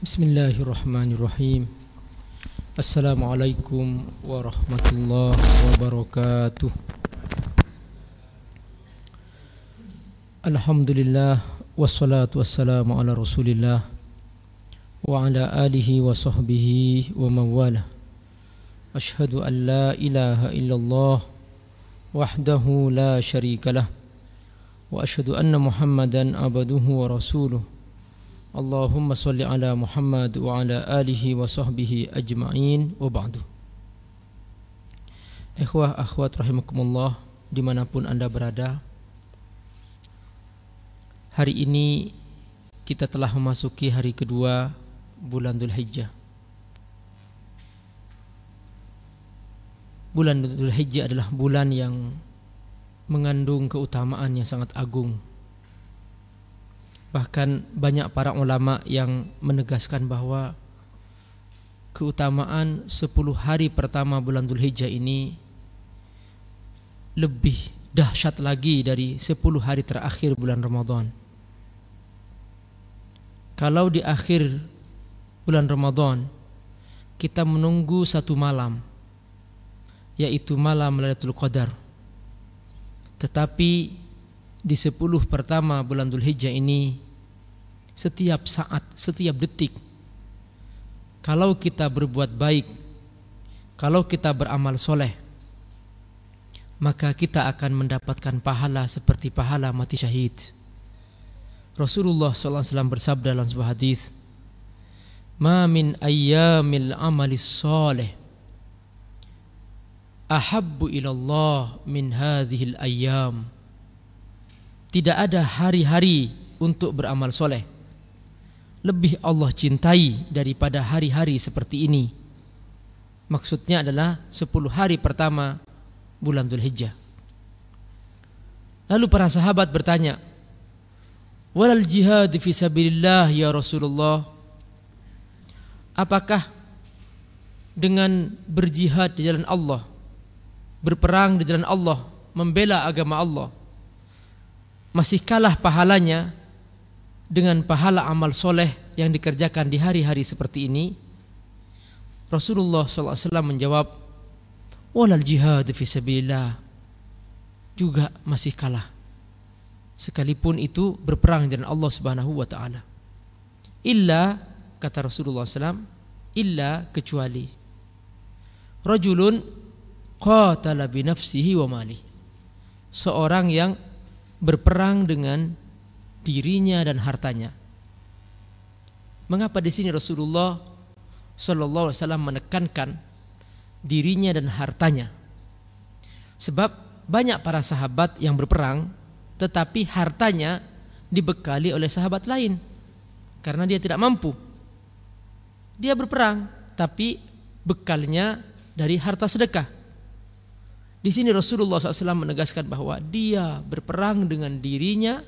بسم الله الرحمن الرحيم السلام عليكم ورحمة الله وبركاته الحمد لله والصلاة والسلام على رسول الله وعلى آله وصحبه ومن والاه أشهد أن لا إله إلا الله وحده لا شريك له وأشهد أن محمدا عبده ورسوله Allahumma salli ala Muhammad wa ala alihi wa sahbihi ajma'in. Wa ba'du. Ikhwah akhwat rahimakumullah di mana pun anda berada Hari ini kita telah memasuki hari kedua bulan Dhul Hijjah Bulan Dhul Hijjah adalah bulan yang mengandung keutamaan yang sangat agung. Bahkan banyak para ulama yang menegaskan bahwa keutamaan 10 hari pertama bulan Dhul Hijjah ini lebih dahsyat lagi dari 10 hari terakhir bulan Ramadan. Kalau di akhir bulan Ramadan kita menunggu satu malam yaitu malam Lailatul Qadar. Tetapi di sepuluh pertama bulan Dhul Hijjah ini setiap saat, setiap detik kalau kita berbuat baik, kalau kita beramal soleh, maka kita akan mendapatkan pahala seperti pahala mati syahid. Rasulullah SAW bersabda dalam sebuah hadis, "Ma min ayyamil amali soleh ahabbu ilallah min hadhil ayyam." Tidak ada hari-hari untuk beramal soleh lebih Allah cintai daripada hari-hari seperti ini. Maksudnya adalah 10 hari pertama bulan Dhul Hijjah. Lalu para sahabat bertanya, "Walal jihad fi sabilillah ya Rasulullah?" Apakah dengan berjihad di jalan Allah, berperang di jalan Allah, membela agama Allah, masih kalah pahalanya dengan pahala amal soleh yang dikerjakan di hari-hari seperti ini? Rasulullah SAW menjawab, walal jihad fi sabilillah juga masih kalah. Sekalipun itu berperang dengan Allah Subhanahu wa taala. Illa kata Rasulullah SAW, illa kecuali rajulun qatala bi nafsihi wa mali. Seorang yang berperang dengan dirinya dan hartanya. Mengapa di sini Rasulullah Shallallahu Alaihi Wasallam menekankan dirinya dan hartanya? Sebab banyak para sahabat yang berperang, tetapi hartanya dibekali oleh sahabat lain karena dia tidak mampu. Dia berperang, tapi bekalnya dari harta sedekah. Di sini Rasulullah SAW menegaskan bahwa dia berperang dengan dirinya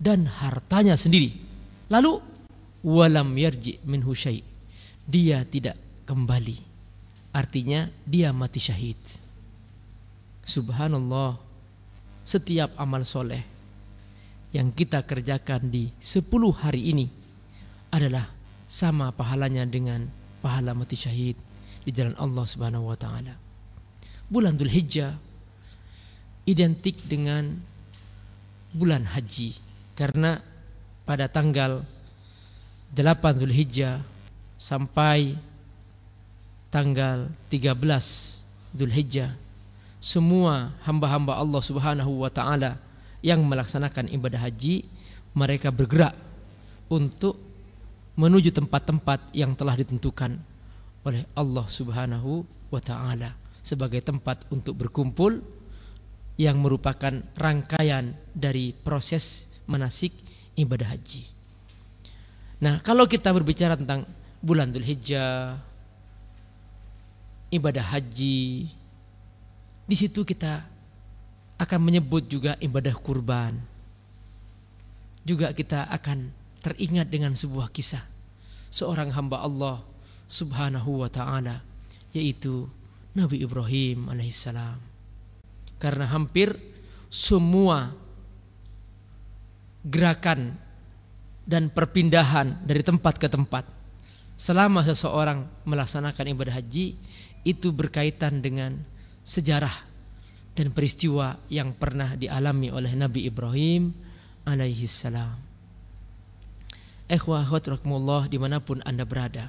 dan hartanya sendiri. Lalu walam yarji min syai. Dia tidak kembali. Artinya dia mati syahid. Subhanallah. Setiap amal soleh yang kita kerjakan di 10 hari ini adalah sama pahalanya dengan pahala mati syahid di jalan Allah Subhanahu wa taala. Bulan Dzulhijjah identik dengan bulan haji. Karena pada tanggal 8 Zulhijjah sampai tanggal 13 Zulhijjah semua hamba-hamba Allah Subhanahu wa taala yang melaksanakan ibadah haji mereka bergerak untuk menuju tempat-tempat yang telah ditentukan oleh Allah Subhanahu wa taala sebagai tempat untuk berkumpul yang merupakan rangkaian dari proses manasik ibadah haji. Nah, kalau kita berbicara tentang bulan Dhul Hijjah, ibadah haji, di situ kita akan menyebut juga ibadah kurban. Juga kita akan teringat dengan sebuah kisah seorang hamba Allah Subhanahu wa taala yaitu Nabi Ibrahim alaihissalam. Karena hampir semua gerakan dan perpindahan dari tempat ke tempat selama seseorang melaksanakan ibadah haji itu berkaitan dengan sejarah dan peristiwa yang pernah dialami oleh Nabi Ibrahim alaihi salam. Ikhwah rahimakumullah di mana pun anda berada.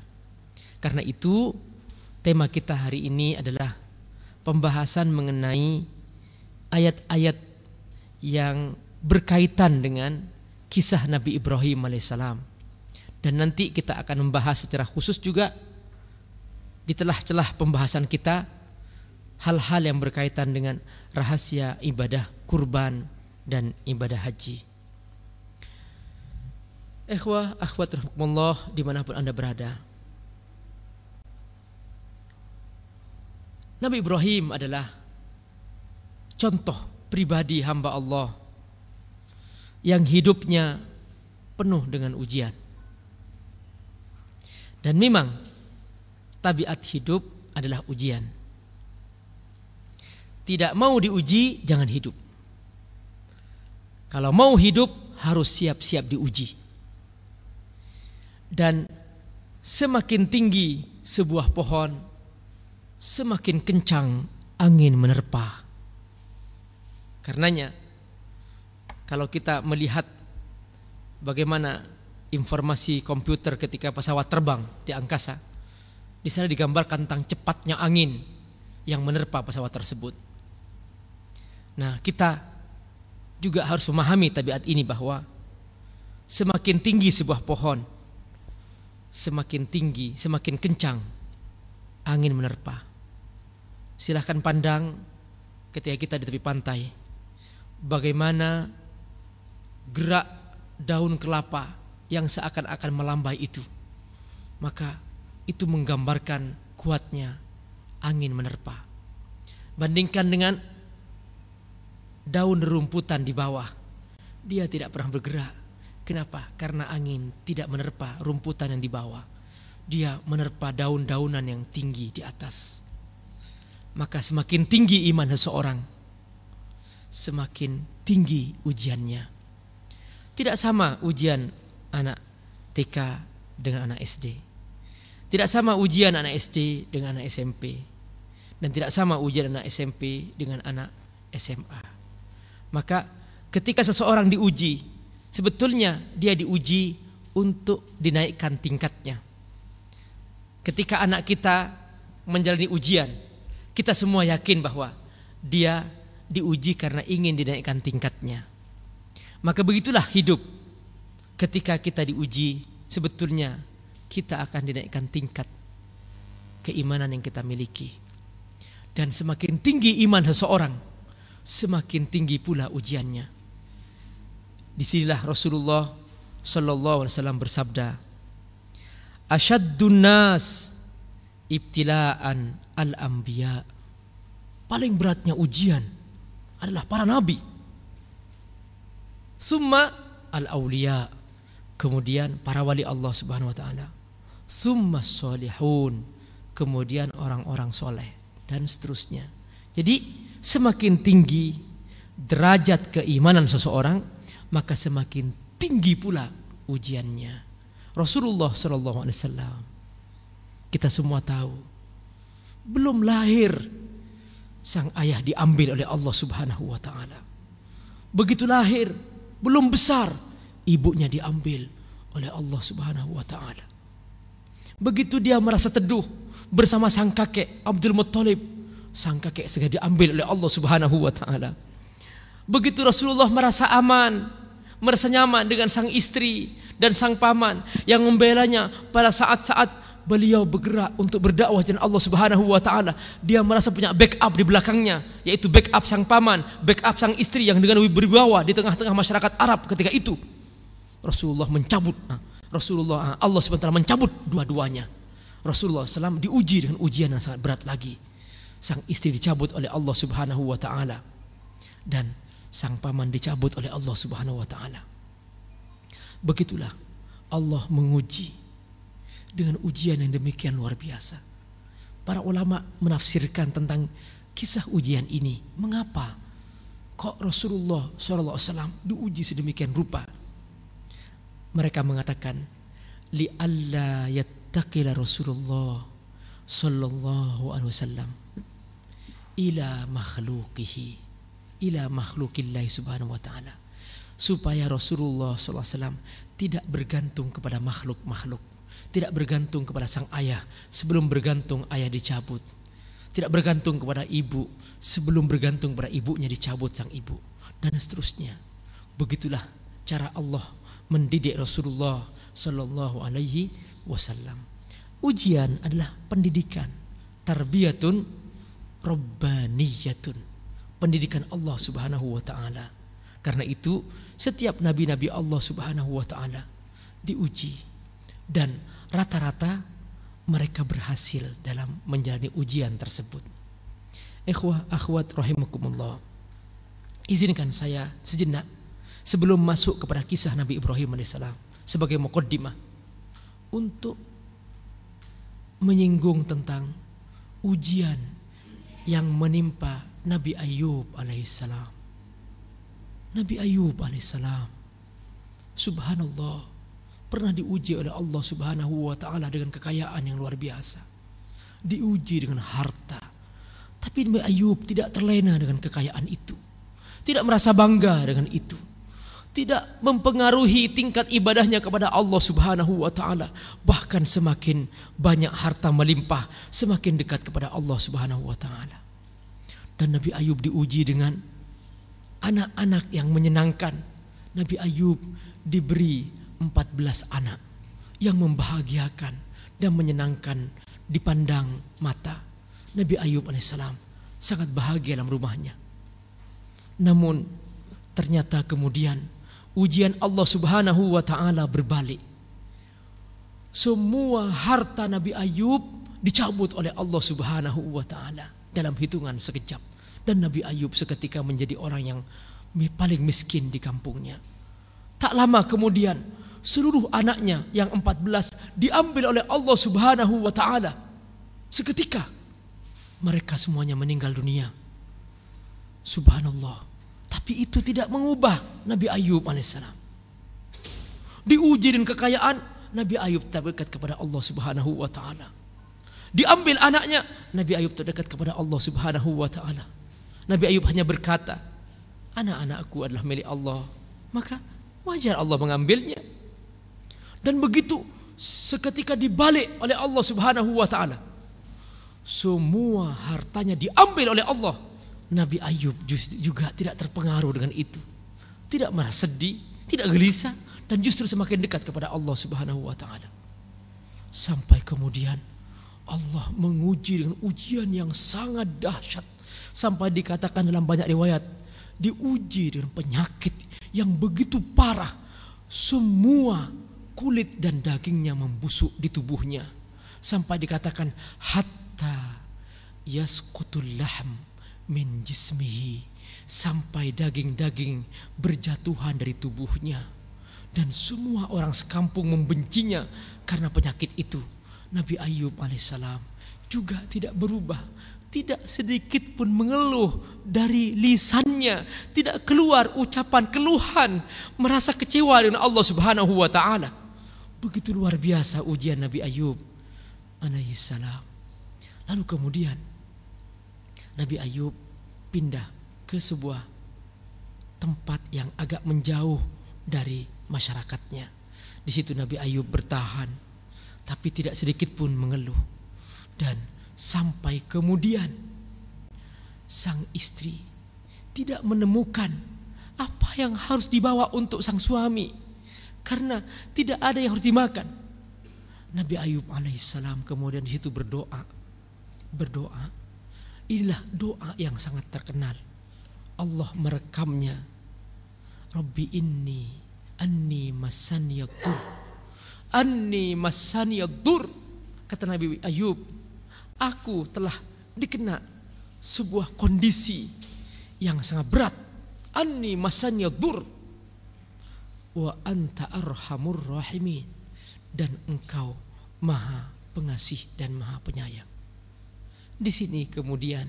Karena itu tema kita hari ini adalah pembahasan mengenai ayat-ayat yang berkaitan dengan kisah Nabi Ibrahim alaihissalam. Dan nanti kita akan membahas secara khusus juga di celah-celah pembahasan kita hal-hal yang berkaitan dengan rahasia ibadah kurban dan ibadah haji. Ikhwah, akhwat rahmatullah di mana pun anda berada. Nabi Ibrahim adalah contoh pribadi hamba Allah yang hidupnya penuh dengan ujian. Dan memang tabiat hidup adalah ujian. Tidak mau diuji, jangan hidup. Kalau mau hidup, harus siap-siap diuji. Dan semakin tinggi sebuah pohon, semakin kencang angin menerpa. Karenanya, kalau kita melihat bagaimana informasi komputer ketika pesawat terbang di angkasa, di sana digambarkan tentang cepatnya angin yang menerpa pesawat tersebut. Nah, kita juga harus memahami tabiat ini bahwa semakin tinggi sebuah pohon, semakin tinggi, semakin kencang angin menerpa. Silahkan pandang ketika kita di tepi pantai, bagaimana gerak daun kelapa yang seakan-akan melambai itu. Maka itu menggambarkan kuatnya angin menerpa. Bandingkan dengan daun rumputan di bawah. Dia tidak pernah bergerak. Kenapa? Karena angin tidak menerpa rumputan yang di bawah. Dia menerpa daun-daunan yang tinggi di atas. Maka semakin tinggi iman seseorang, semakin tinggi ujiannya. Tidak sama ujian anak TK dengan anak SD. Tidak sama ujian anak SD dengan anak SMP dan tidak sama ujian anak SMP dengan anak SMA. Maka ketika seseorang diuji, sebetulnya dia diuji untuk dinaikkan tingkatnya. Ketika anak kita menjalani ujian, kita semua yakin bahwa dia diuji karena ingin dinaikkan tingkatnya. Maka begitulah hidup. Ketika kita diuji, sebetulnya kita akan dinaikkan tingkat keimanan yang kita miliki. Dan semakin tinggi iman seseorang, semakin tinggi pula ujiannya. Di sinilah Rasulullah Sallallahu Alaihi Wasallam bersabda, Ashaddun nas ibtilaan al-anbiya. Paling beratnya ujian adalah para nabi. Summa al-awliya. Kemudian para wali Allah Subhanahu wa taala summa solihun kemudian orang-orang soleh dan seterusnya jadi semakin tinggi derajat keimanan seseorang maka semakin tinggi pula ujiannya Rasulullah Wasallam kita semua tahu belum lahir sang ayah diambil oleh Allah Subhanahu Wa Taala begitu lahir belum besar ibunya diambil oleh Allah Subhanahu Wa Taala Begitu dia merasa teduh bersama sang kakek Abdul Muttalib, sang kakek segera diambil oleh Allah Subhanahu wa taala. Begitu Rasulullah merasa aman, merasa nyaman dengan sang istri dan sang paman yang membelanya pada saat-saat beliau bergerak untuk berdakwah dengan Allah Subhanahu wa taala. Dia merasa punya backup di belakangnya, yaitu backup sang paman, backup sang istri yang dengan berwibawa di tengah-tengah masyarakat Arab ketika itu. Rasulullah mencabut Rasulullah Allah SWT mencabut dua-duanya. Rasulullah SAW diuji dengan ujian yang sangat berat lagi. Sang istri dicabut oleh Allah Subhanahu wa taala dan sang paman dicabut oleh Allah Subhanahu wa taala. Begitulah Allah menguji dengan ujian yang demikian luar biasa. Para ulama menafsirkan tentang kisah ujian ini. Mengapa kok Rasulullah SAW diuji sedemikian rupa? mereka mengatakan li alla yantaqila Rasulullah sallallahu alaihi wasallam ila makhluqihi ila makhlukillah subhanahu wa ta'ala supaya Rasulullah wasallam tidak bergantung kepada makhluk-makhluk tidak bergantung kepada sang ayah sebelum bergantung ayah dicabut. Tidak bergantung kepada ibu sebelum bergantung pada ibunya dicabut sang ibu. Dan seterusnya. Begitulah cara Allah mendidik Rasulullah sallallahu alaihi wasallam. Ujian adalah pendidikan. Tarbiyatun rabbaniyatun pendidikan Allah Subhanahu wa taala. Karena itu setiap nabi-nabi Allah Subhanahu wa taala diuji dan rata-rata mereka berhasil dalam menjalani ujian tersebut. Ikhwah akhwat rahimakumullah. Izinkan saya sejenak sebelum masuk kepada kisah Nabi Ibrahim alaihissalam sebagai mukaddimah untuk menyinggung tentang ujian yang menimpa Nabi Ayub alaihissalam. Nabi Ayub alaihissalam, subhanallah, pernah diuji oleh Allah subhanahu wa ta'ala dengan kekayaan yang luar biasa. Diuji dengan harta. Tapi Nabi Ayub tidak terlena dengan kekayaan itu. Tidak merasa bangga dengan itu tidak mempengaruhi tingkat ibadahnya kepada Allah Subhanahu wa taala. Bahkan semakin banyak harta melimpah, semakin dekat kepada Allah Subhanahu wa taala. Dan Nabi Ayub diuji dengan anak-anak yang menyenangkan. Nabi Ayub diberi 14 anak yang membahagiakan dan menyenangkan dipandang mata. Nabi Ayub alaihissalam sangat bahagia dalam rumahnya. Namun ternyata kemudian ujian Allah Subhanahu wa taala berbalik. Semua harta Nabi Ayub dicabut oleh Allah Subhanahu wa taala dalam hitungan sekejap dan Nabi Ayub seketika menjadi orang yang paling miskin di kampungnya. Tak lama kemudian seluruh anaknya yang 14 diambil oleh Allah Subhanahu wa taala. Seketika mereka semuanya meninggal dunia. Subhanallah. Tapi itu tidak mengubah Nabi Ayub alaihissalam. Diuji dengan kekayaan, Nabi Ayub terdekat kepada Allah Subhanahu wa taala. Diambil anaknya, Nabi Ayub terdekat kepada Allah Subhanahu wa taala. Nabi Ayub hanya berkata, "Anak-anakku adalah milik Allah." Maka wajar Allah mengambilnya. Dan begitu seketika dibalik oleh Allah Subhanahu wa taala. Semua hartanya diambil oleh Allah Nabi Ayub juga tidak terpengaruh dengan itu. Tidak merasa sedih, tidak gelisah dan justru semakin dekat kepada Allah Subhanahu wa taala. Sampai kemudian Allah menguji dengan ujian yang sangat dahsyat sampai dikatakan dalam banyak riwayat diuji dengan penyakit yang begitu parah semua kulit dan dagingnya membusuk di tubuhnya. Sampai dikatakan hatta yasqutul lahm min jismihi. Sampai daging-daging berjatuhan dari tubuhnya. Dan semua orang sekampung membencinya karena penyakit itu. Nabi Ayub alaihissalam juga tidak berubah, tidak sedikit pun mengeluh dari lisannya, tidak keluar ucapan keluhan, merasa kecewa dengan Allah Subhanahu wa taala. Begitu luar biasa ujian Nabi Ayub alaihissalam. Lalu kemudian Nabi Ayub pindah ke sebuah tempat yang agak menjauh dari masyarakatnya. Di situ Nabi Ayub bertahan, tapi tidak sedikit pun mengeluh. Dan sampai kemudian sang istri tidak menemukan apa yang harus dibawa untuk sang suami karena tidak ada yang harus dimakan. Nabi Ayub alaihissalam kemudian di situ berdoa, berdoa Inilah doa yang sangat terkenal. Allah merekamnya. Rabbi inni anni masaniyadur. Anni masaniyadur. Kata Nabi Ayub, aku telah dikena sebuah kondisi yang sangat berat. Anni masaniyadur. Wa anta arhamur rahimin. Dan engkau maha pengasih dan maha penyayang. Di sini kemudian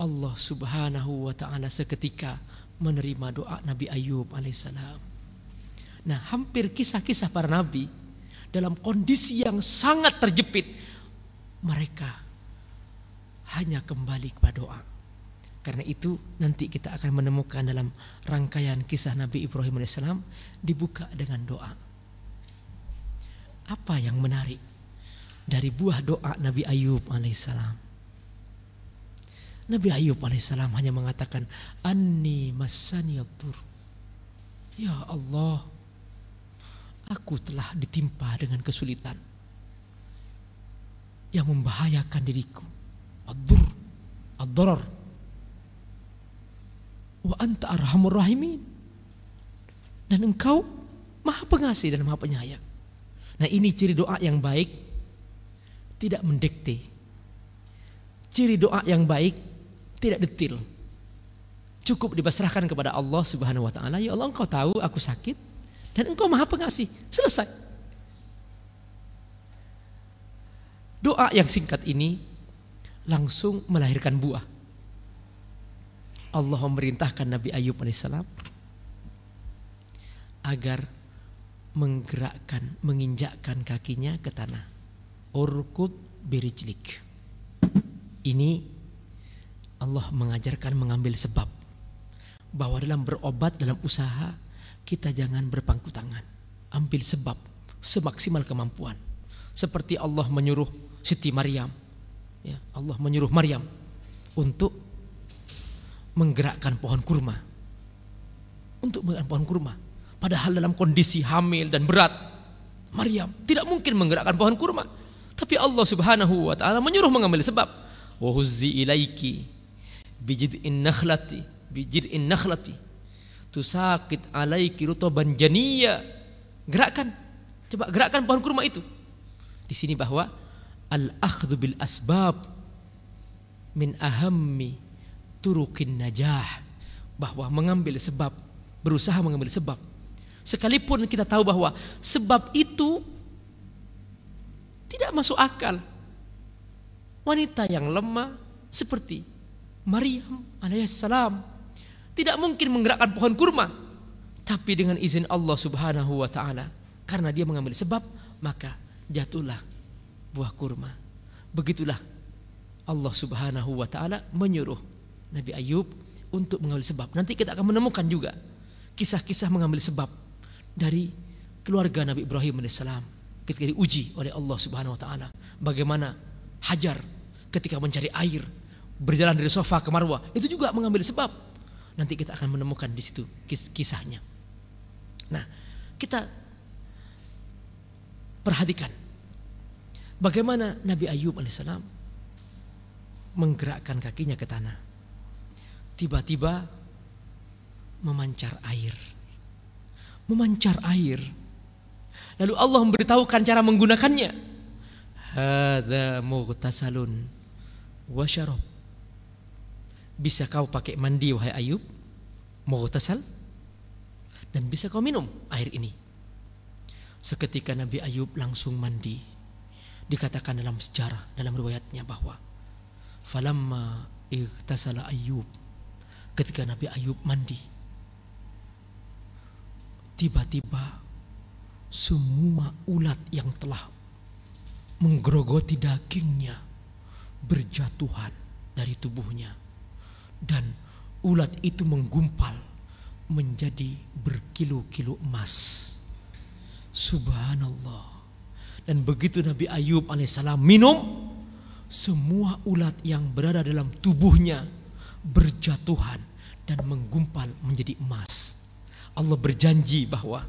Allah Subhanahu wa taala seketika menerima doa Nabi Ayub alaihissalam. Nah, hampir kisah-kisah para nabi dalam kondisi yang sangat terjepit, mereka hanya kembali kepada doa. Karena itu nanti kita akan menemukan dalam rangkaian kisah Nabi Ibrahim AS dibuka dengan doa. Apa yang menarik dari buah doa Nabi Ayub alaihissalam? Nabi Ayub alaihissalam hanya mengatakan, Anni masaniyatur. Ya Allah, aku telah ditimpa dengan kesulitan yang membahayakan diriku. Ad-dur, ad-darar, Wa anta arhamur rahimin. Dan engkau maha pengasih dan maha penyayang. Nah ini ciri doa yang baik. Tidak mendekte. Ciri doa yang baik tidak detil. Cukup dibasrahkan kepada Allah subhanahu wa ta'ala. Ya Allah engkau tahu aku sakit. Dan engkau maha pengasih. Selesai. Doa yang singkat ini langsung melahirkan buah. Allah memerintahkan Nabi Ayub alaihissalam agar menggerakkan, menginjakkan kakinya ke tanah. Urkut birijlik. Ini Allah mengajarkan mengambil sebab bahwa dalam berobat, dalam usaha kita jangan berpangku tangan. Ambil sebab semaksimal kemampuan. Seperti Allah menyuruh Siti Maryam. Ya, Allah menyuruh Maryam untuk menggerakkan pohon kurma. Untuk menggerakkan pohon kurma. Padahal dalam kondisi hamil dan berat. Maryam tidak mungkin menggerakkan pohon kurma. Tapi Allah subhanahu wa ta'ala menyuruh mengambil sebab. Wahuzzi ilaiki bijid'in nakhlati bijid'in nakhlati tusakit alaiki rutoban janiya. Gerakkan. Coba gerakkan pohon kurma itu. Di sini bahwa al-akhdhu bil asbab min ahammi turukin najah bahwa mengambil sebab berusaha mengambil sebab. Sekalipun kita tahu bahwa sebab itu tidak masuk akal. Wanita yang lemah seperti Maryam alaihissalam tidak mungkin menggerakkan pohon kurma tapi dengan izin Allah Subhanahu wa taala. Karena dia mengambil sebab maka jatuhlah buah kurma. Begitulah Allah Subhanahu wa taala menyuruh Nabi Ayub untuk mengambil sebab. Nanti kita akan menemukan juga kisah-kisah mengambil sebab dari keluarga Nabi Ibrahim alaihissalam ketika diuji oleh Allah Subhanahu wa taala. Bagaimana Hajar ketika mencari air berjalan dari sofa ke Marwah itu juga mengambil sebab. Nanti kita akan menemukan di situ kis kisahnya. Nah, kita perhatikan bagaimana Nabi Ayub alaihissalam menggerakkan kakinya ke tanah tiba-tiba memancar air. Memancar air. Lalu Allah memberitahukan cara menggunakannya. Hadza mughtasalun wa syarab. Bisa kau pakai mandi wahai Ayub? Mughtasal? Dan bisa kau minum air ini. Seketika Nabi Ayub langsung mandi. Dikatakan dalam sejarah, dalam riwayatnya bahwa falamma ightasala Ayub ketika Nabi Ayub mandi. Tiba-tiba semua ulat yang telah menggerogoti dagingnya berjatuhan dari tubuhnya dan ulat itu menggumpal menjadi berkilo-kilo emas. Subhanallah. Dan begitu Nabi Ayub alaihissalam minum, semua ulat yang berada dalam tubuhnya berjatuhan dan menggumpal menjadi emas. Allah berjanji bahwa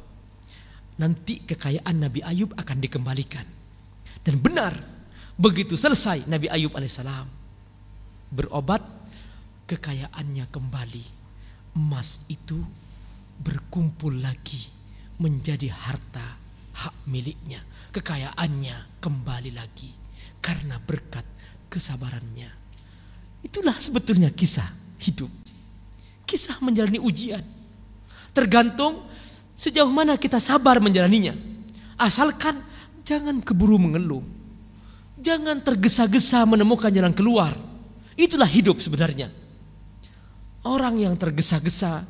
nanti kekayaan Nabi Ayub akan dikembalikan. Dan benar, begitu selesai Nabi Ayub alaihissalam berobat, kekayaannya kembali. Emas itu berkumpul lagi menjadi harta hak miliknya. Kekayaannya kembali lagi karena berkat kesabarannya. Itulah sebetulnya kisah hidup. Kisah menjalani ujian. Tergantung sejauh mana kita sabar menjalaninya. Asalkan jangan keburu mengeluh. Jangan tergesa-gesa menemukan jalan keluar. Itulah hidup sebenarnya. Orang yang tergesa-gesa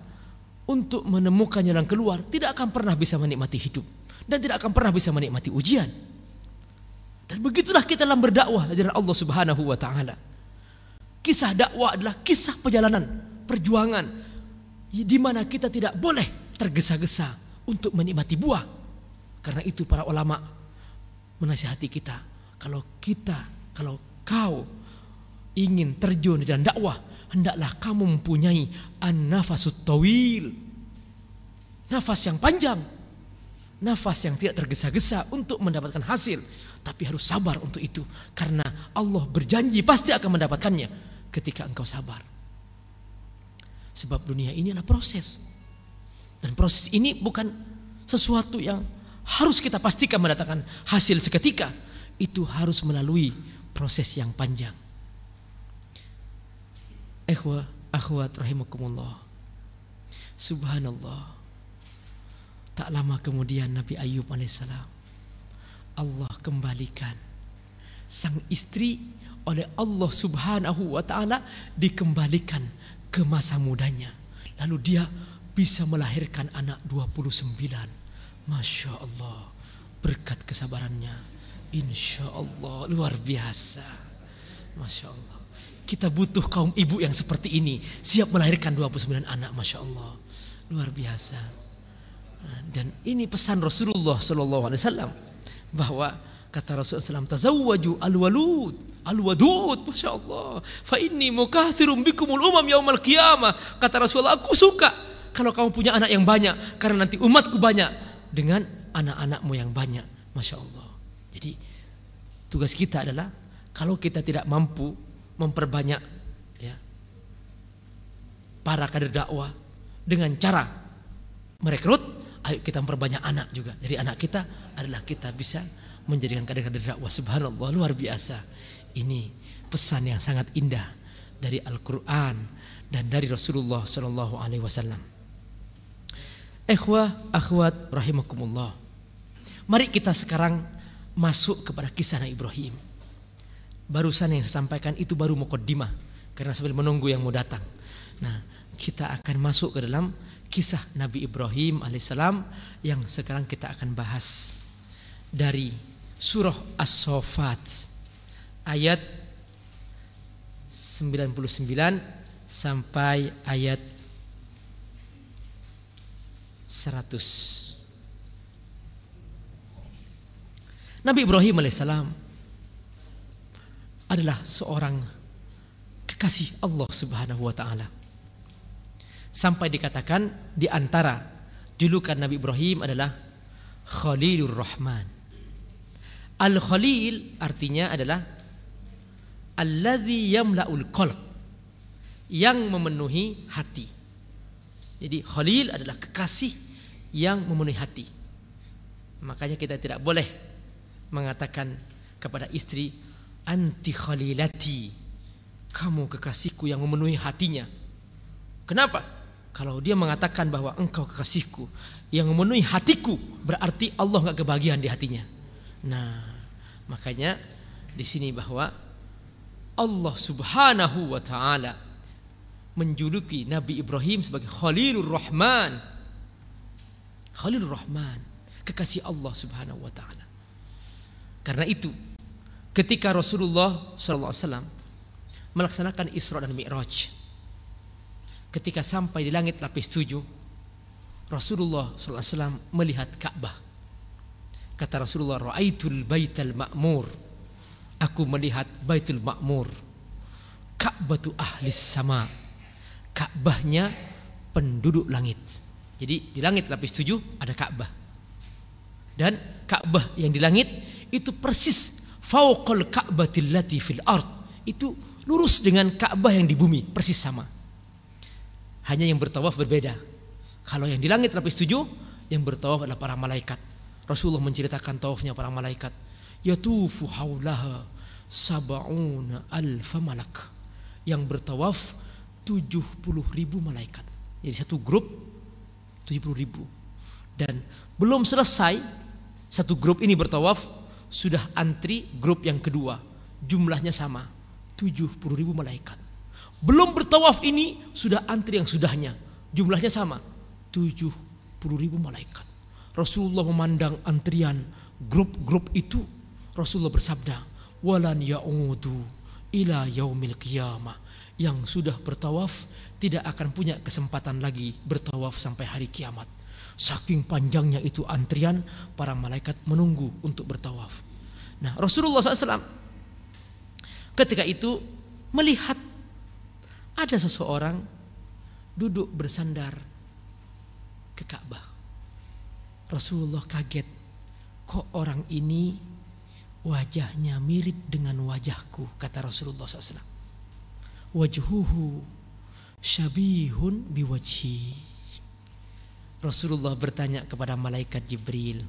untuk menemukan jalan keluar tidak akan pernah bisa menikmati hidup. dan tidak akan pernah bisa menikmati ujian. Dan begitulah kita dalam berdakwah dari Allah Subhanahu wa taala. Kisah dakwah adalah kisah perjalanan, perjuangan di mana kita tidak boleh tergesa-gesa untuk menikmati buah. Karena itu para ulama menasihati kita, kalau kita, kalau kau ingin terjun di jalan dakwah, hendaklah kamu mempunyai an-nafasut tawil. Nafas yang panjang. Nafas yang tidak tergesa-gesa untuk mendapatkan hasil. Tapi harus sabar untuk itu. Karena Allah berjanji pasti akan mendapatkannya ketika engkau sabar. Sebab dunia ini adalah proses. Dan proses ini bukan sesuatu yang harus kita pastikan mendatangkan hasil seketika. Itu harus melalui proses yang panjang. Ikhwah, akhwat rahimakumullah. Subhanallah. Tak lama kemudian Nabi Ayub alaihissalam Allah kembalikan sang istri oleh Allah Subhanahu wa taala dikembalikan ke masa mudanya. Lalu dia bisa melahirkan anak 29. Masya Allah. Berkat kesabarannya. Insya Allah luar biasa. Masya Allah. Kita butuh kaum ibu yang seperti ini. Siap melahirkan 29 anak. Masya Allah. Luar biasa. Dan ini pesan Rasulullah Wasallam bahwa kata Rasulullah SAW tazawwaju al-walud al-wadud. Masya Allah fa inni mukathirum bikumul umam yaumal qiyamah. Kata Rasulullah aku suka kalau kamu punya anak yang banyak karena nanti umatku banyak dengan anak-anakmu yang banyak. Masya Allah jadi tugas kita adalah kalau kita tidak mampu memperbanyak ya, para kader dakwah dengan cara merekrut, ayo kita memperbanyak anak juga. Jadi anak kita adalah kita bisa menjadikan kader-kader dakwah. Subhanallah luar biasa. Ini pesan yang sangat indah dari Al-Quran dan dari Rasulullah Sallallahu Alaihi Wasallam. Ikhwah, akhwat, rahimakumullah. Mari kita sekarang masuk kepada kisah Nabi Ibrahim. Barusan yang saya sampaikan itu baru mukaddimah karena sambil menunggu yang mau datang. Nah, kita akan masuk ke dalam kisah Nabi Ibrahim alaihissalam yang sekarang kita akan bahas dari surah As-Saffat ayat 99 sampai ayat 100. Nabi Ibrahim alaihissalam adalah seorang kekasih Allah Subhanahu wa taala. Sampai dikatakan di antara julukan Nabi Ibrahim adalah Khalilur Rahman. Al-Khalil artinya adalah alladzi yamla'ul qalb yang memenuhi hati. Jadi Khalil adalah kekasih yang memenuhi hati. Makanya kita tidak boleh mengatakan kepada istri anti khalilati kamu kekasihku yang memenuhi hatinya kenapa kalau dia mengatakan bahwa engkau kekasihku yang memenuhi hatiku berarti Allah nggak kebahagiaan di hatinya nah makanya di sini bahwa Allah Subhanahu wa taala menjuluki Nabi Ibrahim sebagai Khalilur Rahman Khalilur Rahman kekasih Allah Subhanahu wa taala karena itu ketika Rasulullah SAW melaksanakan Isra dan Mi'raj. Ketika sampai di langit lapis tujuh, Rasulullah SAW melihat Ka'bah. Kata Rasulullah, Ra'aitul baitul ma'mur. Aku melihat baitul ma'mur. Ka'batu ahlis sama. Ka'bahnya penduduk langit. Jadi di langit lapis tujuh ada Ka'bah. Dan Ka'bah yang di langit itu persis fauqal ka'batil lati fil ard itu lurus dengan Ka'bah yang di bumi persis sama hanya yang bertawaf berbeda kalau yang di langit lapis tujuh yang bertawaf adalah para malaikat Rasulullah menceritakan tawafnya para malaikat. Yatufu haulaha sab'una alfa malak. Yang bertawaf 70 ribu malaikat. Jadi satu grup 70 ribu. Dan belum selesai satu grup ini bertawaf sudah antri grup yang kedua. Jumlahnya sama 70 ribu malaikat. Belum bertawaf ini sudah antri yang sudahnya. Jumlahnya sama 70 ribu malaikat Rasulullah memandang antrian grup-grup itu. Rasulullah bersabda, "Walan ya'udu ila yaumil qiyamah." Yang sudah bertawaf tidak akan punya kesempatan lagi bertawaf sampai hari kiamat. Saking panjangnya itu antrian para malaikat menunggu untuk bertawaf. Nah, Rasulullah SAW ketika itu melihat ada seseorang duduk bersandar ke Ka'bah. Rasulullah kaget, kok orang ini wajahnya mirip dengan wajahku, kata Rasulullah SAW. Wajhuhu syabihun biwajhi. Rasulullah bertanya kepada malaikat Jibril,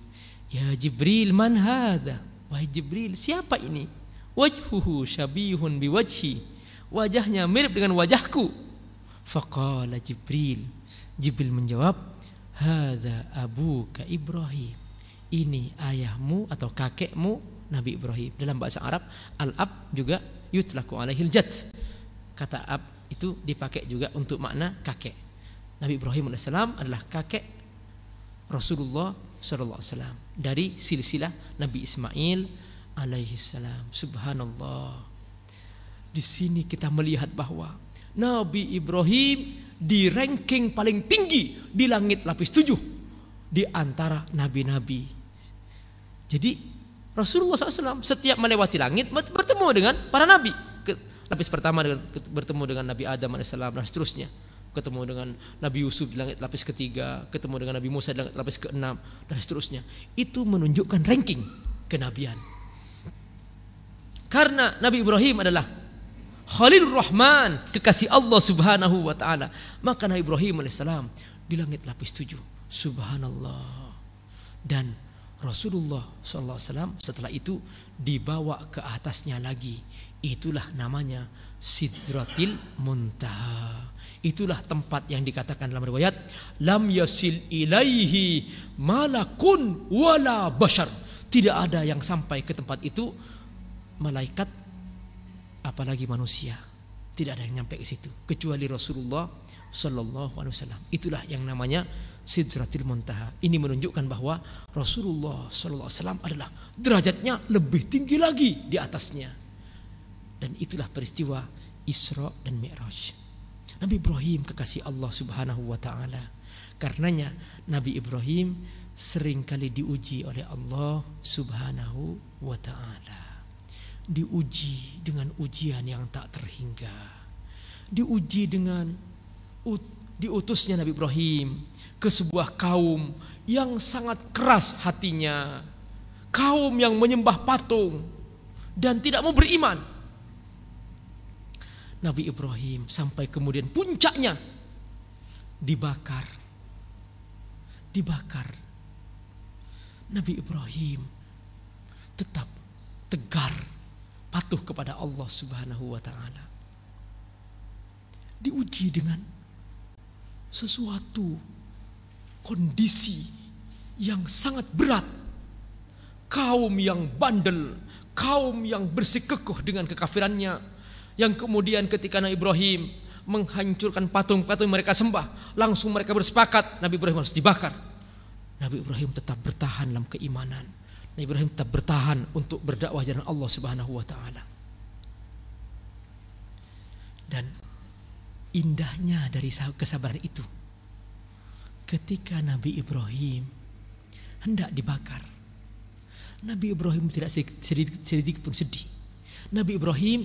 "Ya Jibril, man hadha?" Wahai Jibril, siapa ini? Wajhuhu syabihun biwajhi wajahnya mirip dengan wajahku. Faqala Jibril. Jibril menjawab, "Hadza abuka Ibrahim." Ini ayahmu atau kakekmu Nabi Ibrahim. Dalam bahasa Arab, al-ab juga yutlaku alaihil jad. Kata ab itu dipakai juga untuk makna kakek. Nabi Ibrahim AS adalah kakek Rasulullah SAW dari silsilah Nabi Ismail alaihi salam. Subhanallah. Di sini kita melihat bahwa Nabi Ibrahim di ranking paling tinggi di langit lapis tujuh di antara nabi-nabi. Jadi Rasulullah SAW setiap melewati langit bertemu dengan para nabi. Lapis pertama dengan, bertemu dengan Nabi Adam AS dan seterusnya. Ketemu dengan Nabi Yusuf di langit lapis ketiga, ketemu dengan Nabi Musa di langit lapis keenam dan seterusnya. Itu menunjukkan ranking kenabian. Karena Nabi Ibrahim adalah Khalilur Rahman, kekasih Allah Subhanahu wa taala. Maka Nabi Ibrahim alaihissalam di langit lapis tujuh. Subhanallah. Dan Rasulullah SAW setelah itu dibawa ke atasnya lagi. Itulah namanya Sidratil Muntaha. Itulah tempat yang dikatakan dalam riwayat lam yasil ilaihi malakun wala bashar. Tidak ada yang sampai ke tempat itu malaikat apalagi manusia. Tidak ada yang nyampe ke situ kecuali Rasulullah Sallallahu Alaihi Wasallam. Itulah yang namanya Sidratil Muntaha. Ini menunjukkan bahwa Rasulullah Sallallahu Alaihi Wasallam adalah derajatnya lebih tinggi lagi di atasnya. Dan itulah peristiwa Isra dan Mi'raj. Nabi Ibrahim kekasih Allah Subhanahu wa taala. Karenanya Nabi Ibrahim sering kali diuji oleh Allah Subhanahu wa taala diuji dengan ujian yang tak terhingga. Diuji dengan diutusnya Nabi Ibrahim ke sebuah kaum yang sangat keras hatinya. Kaum yang menyembah patung dan tidak mau beriman. Nabi Ibrahim sampai kemudian puncaknya dibakar. Dibakar. Nabi Ibrahim tetap tegar patuh kepada Allah Subhanahu wa taala. Diuji dengan sesuatu kondisi yang sangat berat. Kaum yang bandel, kaum yang bersikukuh dengan kekafirannya, yang kemudian ketika Nabi Ibrahim menghancurkan patung-patung mereka sembah, langsung mereka bersepakat Nabi Ibrahim harus dibakar. Nabi Ibrahim tetap bertahan dalam keimanan. Nabi Ibrahim tetap bertahan untuk berdakwah jalan Allah Subhanahu wa taala. Dan indahnya dari kesabaran itu ketika Nabi Ibrahim hendak dibakar. Nabi Ibrahim tidak sedikit, sedikit pun sedih. Nabi Ibrahim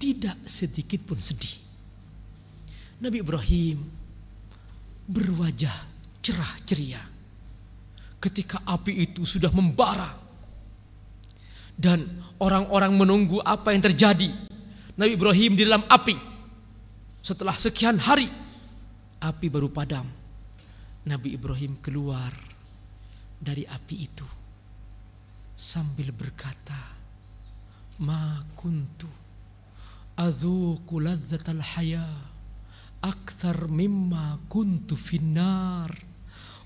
tidak sedikit pun sedih. Nabi Ibrahim berwajah cerah ceria ketika api itu sudah membara dan orang-orang menunggu apa yang terjadi. Nabi Ibrahim di dalam api. Setelah sekian hari, api baru padam. Nabi Ibrahim keluar dari api itu sambil berkata, "Ma kuntu adzuqu ladzatal haya akthar mimma kuntu finnar."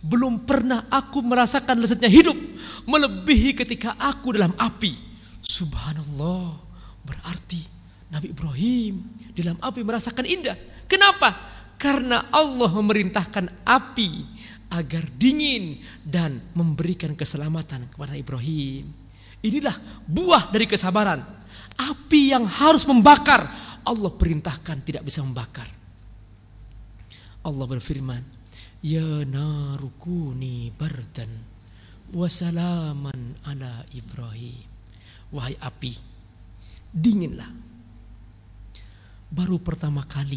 Belum pernah aku merasakan lezatnya hidup melebihi ketika aku dalam api. Subhanallah. Berarti Nabi Ibrahim dalam api merasakan indah. Kenapa? Karena Allah memerintahkan api agar dingin dan memberikan keselamatan kepada Ibrahim. Inilah buah dari kesabaran. Api yang harus membakar, Allah perintahkan tidak bisa membakar. Allah berfirman, Ya narukuni bardan wasalaman ala Ibrahim. Wahai api, dinginlah. Baru pertama kali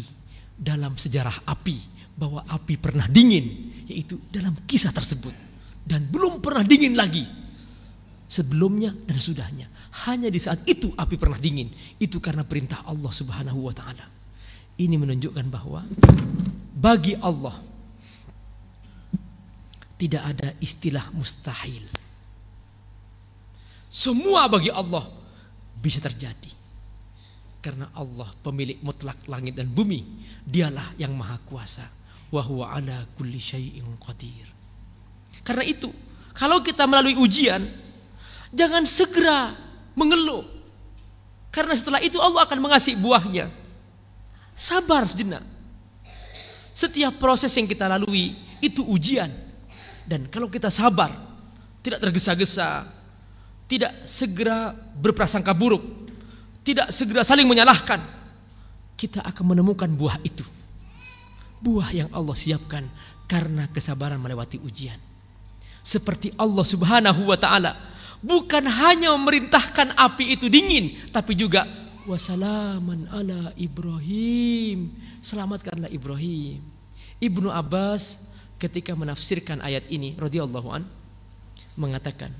dalam sejarah api bahwa api pernah dingin, yaitu dalam kisah tersebut. Dan belum pernah dingin lagi sebelumnya dan sudahnya. Hanya di saat itu api pernah dingin. Itu karena perintah Allah Subhanahu wa taala. Ini menunjukkan bahwa bagi Allah tidak ada istilah mustahil. Semua bagi Allah bisa terjadi. Karena Allah pemilik mutlak langit dan bumi, dialah yang maha kuasa. Wa huwa ala kulli syai'in qadir. Karena itu, kalau kita melalui ujian, jangan segera mengeluh. Karena setelah itu Allah akan mengasih buahnya. Sabar sejenak. Setiap proses yang kita lalui itu ujian. Dan kalau kita sabar, tidak tergesa-gesa, tidak segera berprasangka buruk, tidak segera saling menyalahkan, kita akan menemukan buah itu. Buah yang Allah siapkan karena kesabaran melewati ujian. Seperti Allah Subhanahu wa taala bukan hanya memerintahkan api itu dingin, tapi juga wasalaman ala Ibrahim. Selamatkanlah Ibrahim. Ibnu Abbas ketika menafsirkan ayat ini radhiyallahu an mengatakan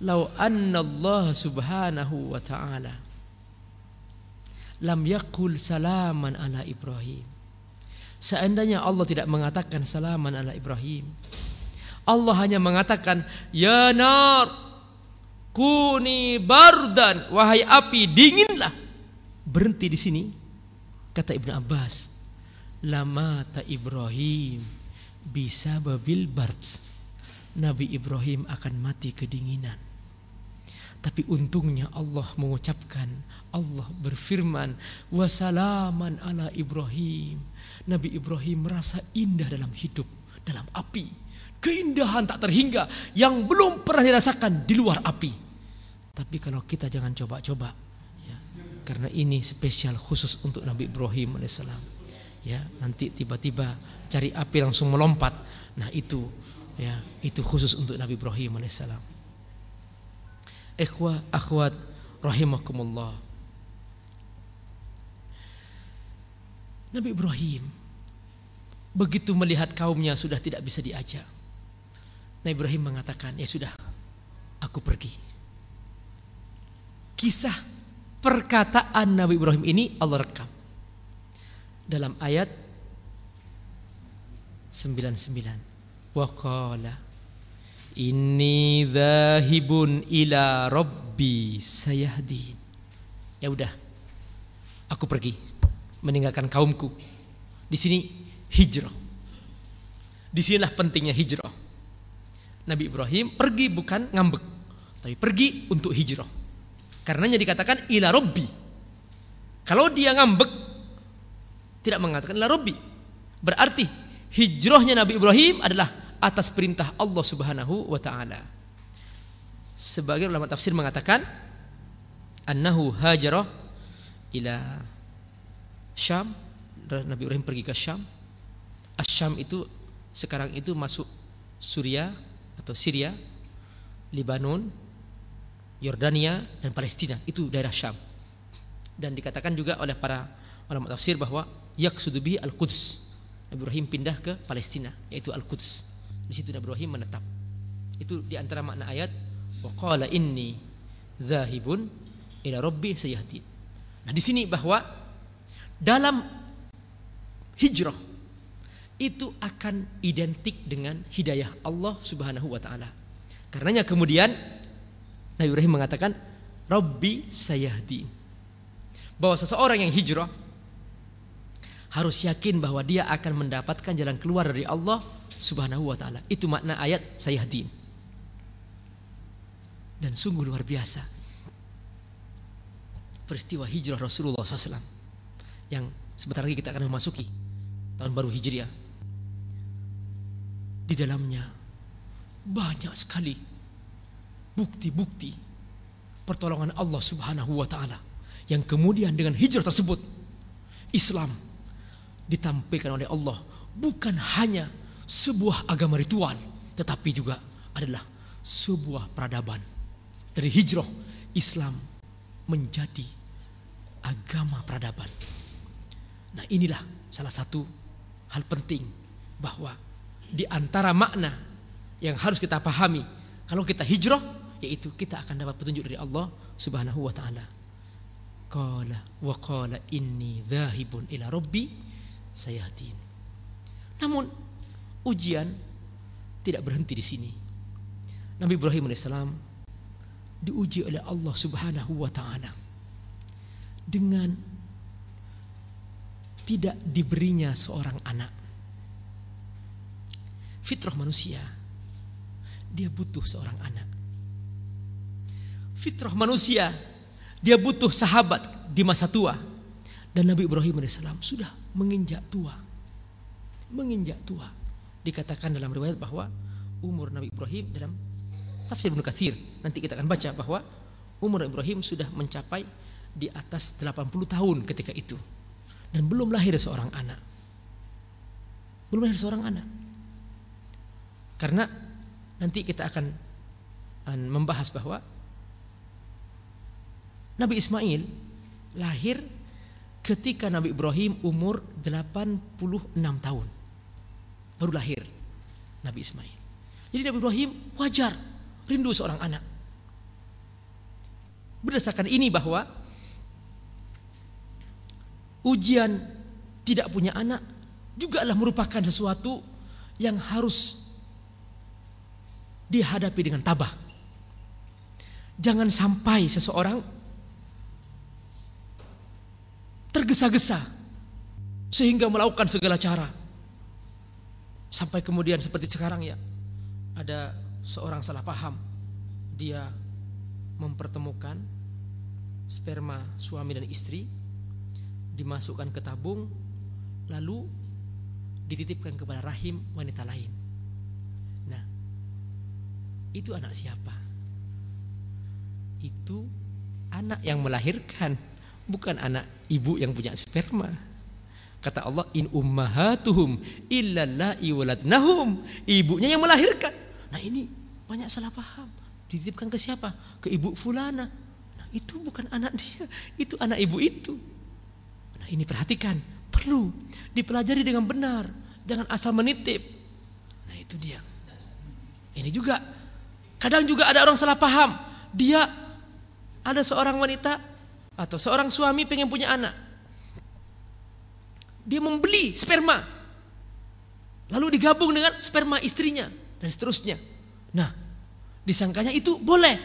Lau anna Allah subhanahu wa ta'ala lam yakul salaman ala Ibrahim. Seandainya Allah tidak mengatakan salaman ala Ibrahim, Allah hanya mengatakan, "Ya nar, kuni bardan, wahai api, dinginlah." Berhenti di sini. Kata Ibnu Abbas, "Lama ta Ibrahim bisa babil bards." Nabi Ibrahim akan mati kedinginan. Tapi untungnya Allah mengucapkan, Allah berfirman, "Wasalaman ala Ibrahim." Nabi Ibrahim merasa indah dalam hidup, dalam api keindahan tak terhingga yang belum pernah dirasakan di luar api. Tapi kalau kita jangan coba-coba, ya, karena ini spesial khusus untuk Nabi Ibrahim alaihissalam. Ya, nanti tiba-tiba cari api langsung melompat. Nah itu, ya, itu khusus untuk Nabi Ibrahim alaihissalam. Ikhwah, akhwat, rahimakumullah. Nabi Ibrahim begitu melihat kaumnya sudah tidak bisa diajak Nabi Ibrahim mengatakan, ya sudah, aku pergi. Kisah perkataan Nabi Ibrahim ini Allah rekam. Dalam ayat 99. Wa qala inni dhahibun ila rabbi sayahdin. Ya udah. Aku pergi meninggalkan kaumku. Di sini hijrah. Di sinilah pentingnya hijrah. Nabi Ibrahim pergi bukan ngambek, tapi pergi untuk hijrah. Karenanya dikatakan ila robbi. Kalau dia ngambek, tidak mengatakan ila robbi. Berarti hijrahnya Nabi Ibrahim adalah atas perintah Allah Subhanahu wa taala. Sebagai ulama tafsir mengatakan annahu hajarah ila Syam Nabi Ibrahim pergi ke Syam. Asyam itu sekarang itu masuk Suriah atau Syria, Lebanon, Yordania dan Palestina itu daerah Syam. Dan dikatakan juga oleh para ulama tafsir bahwa yaqsudu al-Quds. Nabi Ibrahim pindah ke Palestina yaitu Al-Quds. Di situ Nabi Ibrahim menetap. Itu di antara makna ayat wa qala inni zahibun ila rabbi sayahdin. Nah, di sini bahwa dalam hijrah itu akan identik dengan hidayah Allah Subhanahu wa taala. Karenanya kemudian Nabi Ibrahim mengatakan, "Rabbi sayahdi." Bahwa seseorang yang hijrah harus yakin bahwa dia akan mendapatkan jalan keluar dari Allah Subhanahu wa taala. Itu makna ayat sayahdi. Dan sungguh luar biasa. Peristiwa hijrah Rasulullah SAW yang sebentar lagi kita akan memasuki tahun baru Hijriah di dalamnya banyak sekali bukti-bukti pertolongan Allah Subhanahu wa taala yang kemudian dengan hijrah tersebut Islam ditampilkan oleh Allah bukan hanya sebuah agama ritual tetapi juga adalah sebuah peradaban dari hijrah Islam menjadi agama peradaban nah inilah salah satu hal penting bahwa di antara makna yang harus kita pahami kalau kita hijrah yaitu kita akan dapat petunjuk dari Allah Subhanahu wa taala. Qala wa qala inni dzahibun ila rabbi sayahdin. Namun ujian tidak berhenti di sini. Nabi Ibrahim alaihissalam diuji oleh Allah Subhanahu wa taala dengan tidak diberinya seorang anak. Fitrah manusia dia butuh seorang anak fitrah manusia. Dia butuh sahabat di masa tua. Dan Nabi Ibrahim AS sudah menginjak tua. Menginjak tua. Dikatakan dalam riwayat bahwa umur Nabi Ibrahim dalam tafsir Ibnu Katsir nanti kita akan baca bahwa umur Ibrahim sudah mencapai di atas 80 tahun ketika itu dan belum lahir seorang anak. Belum lahir seorang anak. Karena nanti kita akan membahas bahwa Nabi Ismail lahir ketika Nabi Ibrahim umur 86 tahun. Baru lahir Nabi Ismail. Jadi Nabi Ibrahim wajar rindu seorang anak. Berdasarkan ini bahwa ujian tidak punya anak juga adalah merupakan sesuatu yang harus dihadapi dengan tabah. Jangan sampai seseorang tergesa-gesa sehingga melakukan segala cara. Sampai kemudian seperti sekarang ya ada seorang salah paham. Dia mempertemukan sperma suami dan istri dimasukkan ke tabung lalu dititipkan kepada rahim wanita lain. Nah itu anak siapa? Itu anak yang melahirkan bukan anak ibu yang punya sperma. Kata Allah, in ummahatuhum waladnahum. Ibunya yang melahirkan. Nah ini banyak salah paham. Dititipkan ke siapa? Ke ibu fulana. Nah itu bukan anak dia, itu anak ibu itu. Nah ini perhatikan, perlu dipelajari dengan benar. Jangan asal menitip. Nah itu dia. Ini juga kadang juga ada orang salah paham. Dia ada seorang wanita atau seorang suami pengen punya anak. Dia membeli sperma. Lalu digabung dengan sperma istrinya dan seterusnya. Nah, disangkanya itu boleh.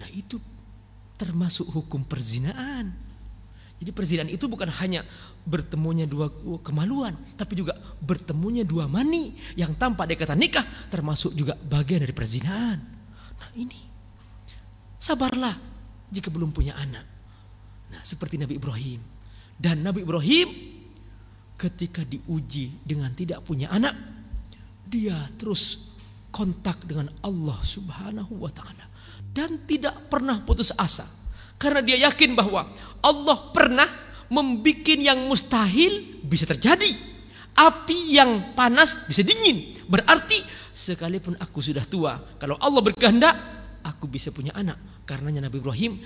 Nah, itu termasuk hukum perzinaan. Jadi perzinaan itu bukan hanya bertemunya dua kemaluan, tapi juga bertemunya dua mani yang tanpa ada kata nikah termasuk juga bagian dari perzinaan. Nah, ini sabarlah jika belum punya anak. Nah, seperti Nabi Ibrahim. Dan Nabi Ibrahim ketika diuji dengan tidak punya anak, dia terus kontak dengan Allah Subhanahu wa taala dan tidak pernah putus asa karena dia yakin bahwa Allah pernah membuat yang mustahil bisa terjadi. Api yang panas bisa dingin. Berarti sekalipun aku sudah tua, kalau Allah berkehendak, aku bisa punya anak. Karenanya Nabi Ibrahim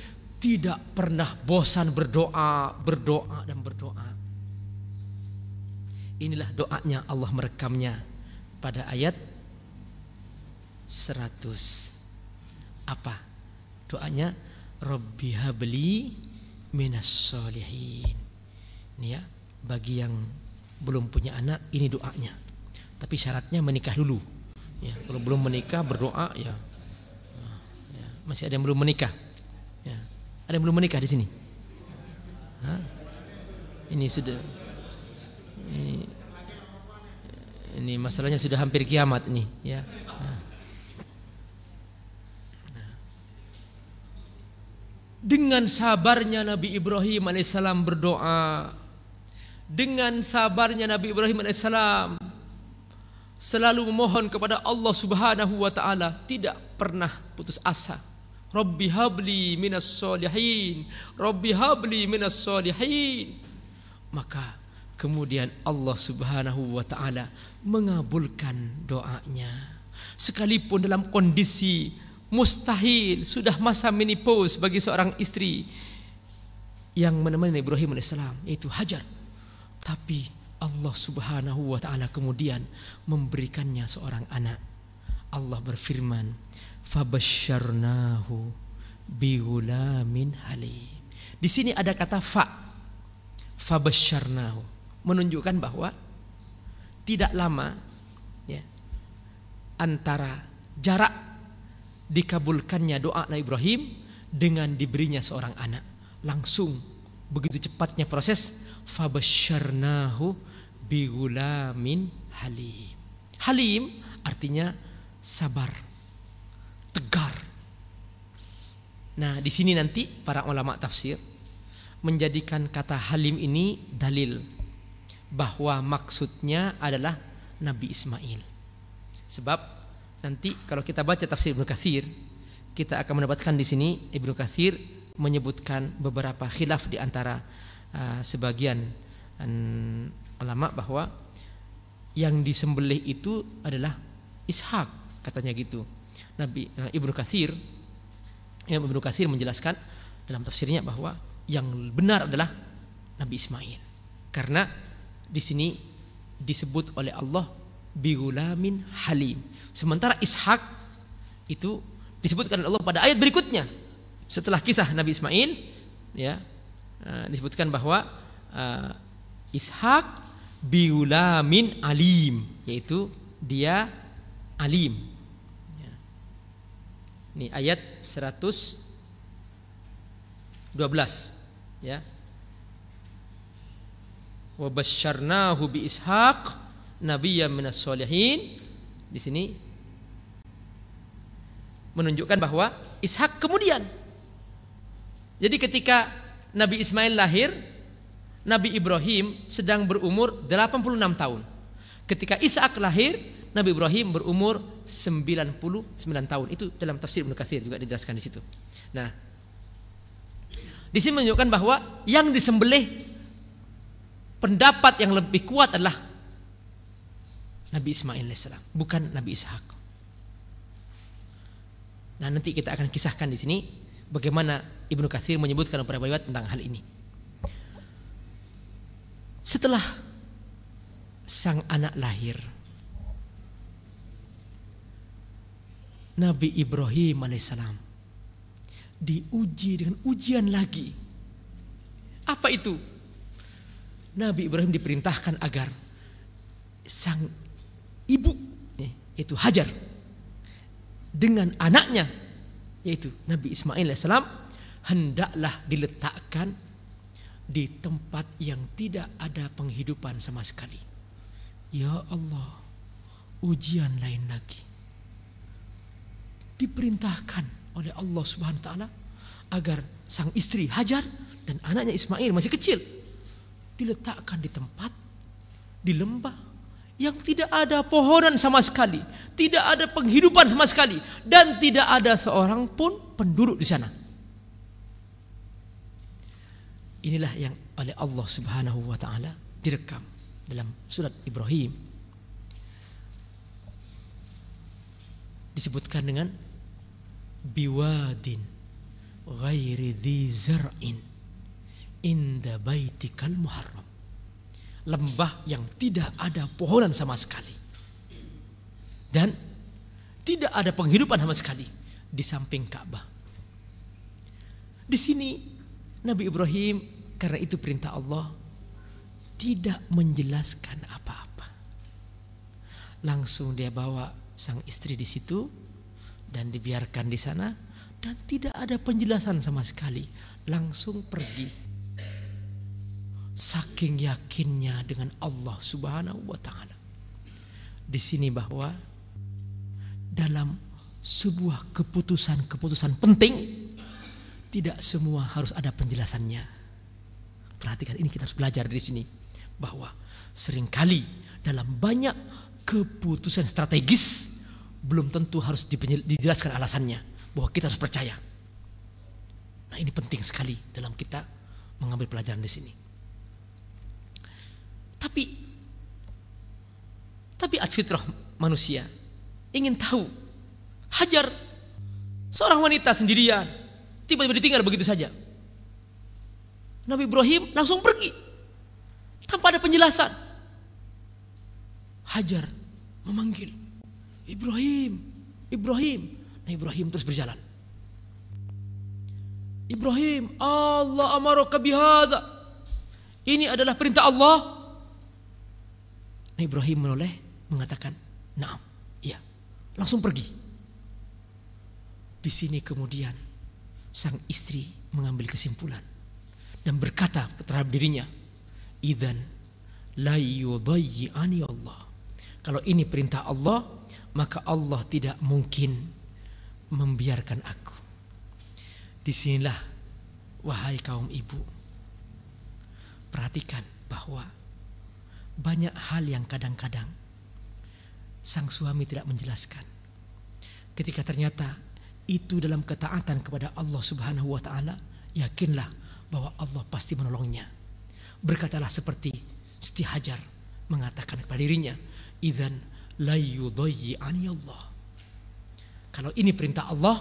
tidak pernah bosan berdoa, berdoa dan berdoa. Inilah doanya Allah merekamnya pada ayat 100. Apa? Doanya Rabbi habli minas solihin. Ini ya, bagi yang belum punya anak ini doanya. Tapi syaratnya menikah dulu. Ya, kalau belum menikah berdoa ya, ya masih ada yang belum menikah. Ada yang belum menikah di sini? Hah? Ini sudah ini, ini masalahnya sudah hampir kiamat ini, ya. Dengan sabarnya Nabi Ibrahim alaihissalam berdoa, dengan sabarnya Nabi Ibrahim alaihissalam selalu memohon kepada Allah Subhanahu wa taala, tidak pernah putus asa. Rabbi habli minas solihin, Rabbi habli minas solihin. Maka kemudian Allah Subhanahu wa taala mengabulkan doanya. Sekalipun dalam kondisi mustahil sudah masa menopause bagi seorang istri yang menemani Ibrahim alaihissalam yaitu Hajar. Tapi Allah Subhanahu wa taala kemudian memberikannya seorang anak. Allah berfirman, "Fabasyarnahu bighulamin halim." Di sini ada kata fa. Fabasyarnahu menunjukkan bahwa tidak lama ya, antara jarak dikabulkannya doa Nabi Ibrahim dengan diberinya seorang anak. Langsung begitu cepatnya proses fabasyarnahu bigulamin halim. Halim artinya sabar, tegar. Nah, di sini nanti para ulama tafsir menjadikan kata halim ini dalil bahwa maksudnya adalah Nabi Ismail. Sebab nanti kalau kita baca tafsir Ibnu Katsir, kita akan mendapatkan di sini Ibnu Katsir menyebutkan beberapa khilaf di antara uh, sebagian um, ulama bahwa yang disembelih itu adalah Ishak katanya gitu. Nabi uh, Ibnu Katsir ya, Ibnu Katsir menjelaskan dalam tafsirnya bahwa yang benar adalah Nabi Ismail. Karena di sini disebut oleh Allah bigulamin halim. Sementara Ishak itu disebutkan oleh Allah pada ayat berikutnya. Setelah kisah Nabi Ismail ya uh, disebutkan bahwa uh, Ishak biulamin alim yaitu dia alim. Ini ayat 112 ya. Wa basyarnahu bi Ishaq nabiyyan minas solihin. Di sini menunjukkan bahwa Ishak kemudian. Jadi ketika Nabi Ismail lahir, Nabi Ibrahim sedang berumur 86 tahun. Ketika Ishak lahir, Nabi Ibrahim berumur 99 tahun. Itu dalam tafsir Ibnu Katsir juga dijelaskan di situ. Nah, di sini menunjukkan bahwa yang disembelih pendapat yang lebih kuat adalah Nabi Ismail alaihissalam, bukan Nabi Ishak. Nah, nanti kita akan kisahkan di sini bagaimana Ibnu Katsir menyebutkan beberapa riwayat tentang hal ini. Setelah sang anak lahir, Nabi Ibrahim alaihissalam diuji dengan ujian lagi. Apa itu? Nabi Ibrahim diperintahkan agar sang ibu yaitu Hajar dengan anaknya yaitu Nabi Ismail alaihissalam hendaklah diletakkan di tempat yang tidak ada penghidupan sama sekali. Ya Allah, ujian lain lagi. Diperintahkan oleh Allah Subhanahu wa taala agar sang istri Hajar dan anaknya Ismail masih kecil diletakkan di tempat di lembah yang tidak ada pohonan sama sekali, tidak ada penghidupan sama sekali dan tidak ada seorang pun penduduk di sana. Inilah yang oleh Allah Subhanahu wa taala direkam dalam surat Ibrahim. Disebutkan dengan biwadin ghairi dhi zar'in inda baitikal muharram. Lembah yang tidak ada pohonan sama sekali. Dan tidak ada penghidupan sama sekali di samping Ka'bah. Di sini Nabi Ibrahim karena itu perintah Allah tidak menjelaskan apa-apa. Langsung dia bawa sang istri di situ dan dibiarkan di sana dan tidak ada penjelasan sama sekali. Langsung pergi saking yakinnya dengan Allah Subhanahu wa taala. Di sini bahwa dalam sebuah keputusan-keputusan penting tidak semua harus ada penjelasannya. Perhatikan ini kita harus belajar di sini bahwa sering kali dalam banyak keputusan strategis belum tentu harus dijelaskan alasannya bahwa kita harus percaya. Nah, ini penting sekali dalam kita mengambil pelajaran di sini. Tapi tapi fitrah manusia ingin tahu. Hajar seorang wanita sendirian tiba-tiba ditinggal begitu saja. Nabi Ibrahim langsung pergi tanpa ada penjelasan. Hajar memanggil Ibrahim, Ibrahim. Nah Ibrahim terus berjalan. Ibrahim, Allah amaraka bihada. Ini adalah perintah Allah. Nah Ibrahim menoleh mengatakan, "Naam." Iya. Langsung pergi. Di sini kemudian sang istri mengambil kesimpulan dan berkata terhadap dirinya, "Idzan la yudayyi'ani Allah." Kalau ini perintah Allah, maka Allah tidak mungkin membiarkan aku. Di sinilah, wahai kaum ibu, perhatikan bahwa banyak hal yang kadang-kadang sang suami tidak menjelaskan. Ketika ternyata itu dalam ketaatan kepada Allah Subhanahu wa taala, yakinlah bahwa Allah pasti menolongnya. Berkatalah seperti Siti Hajar mengatakan kepada dirinya, idzan Allah. Kalau ini perintah Allah,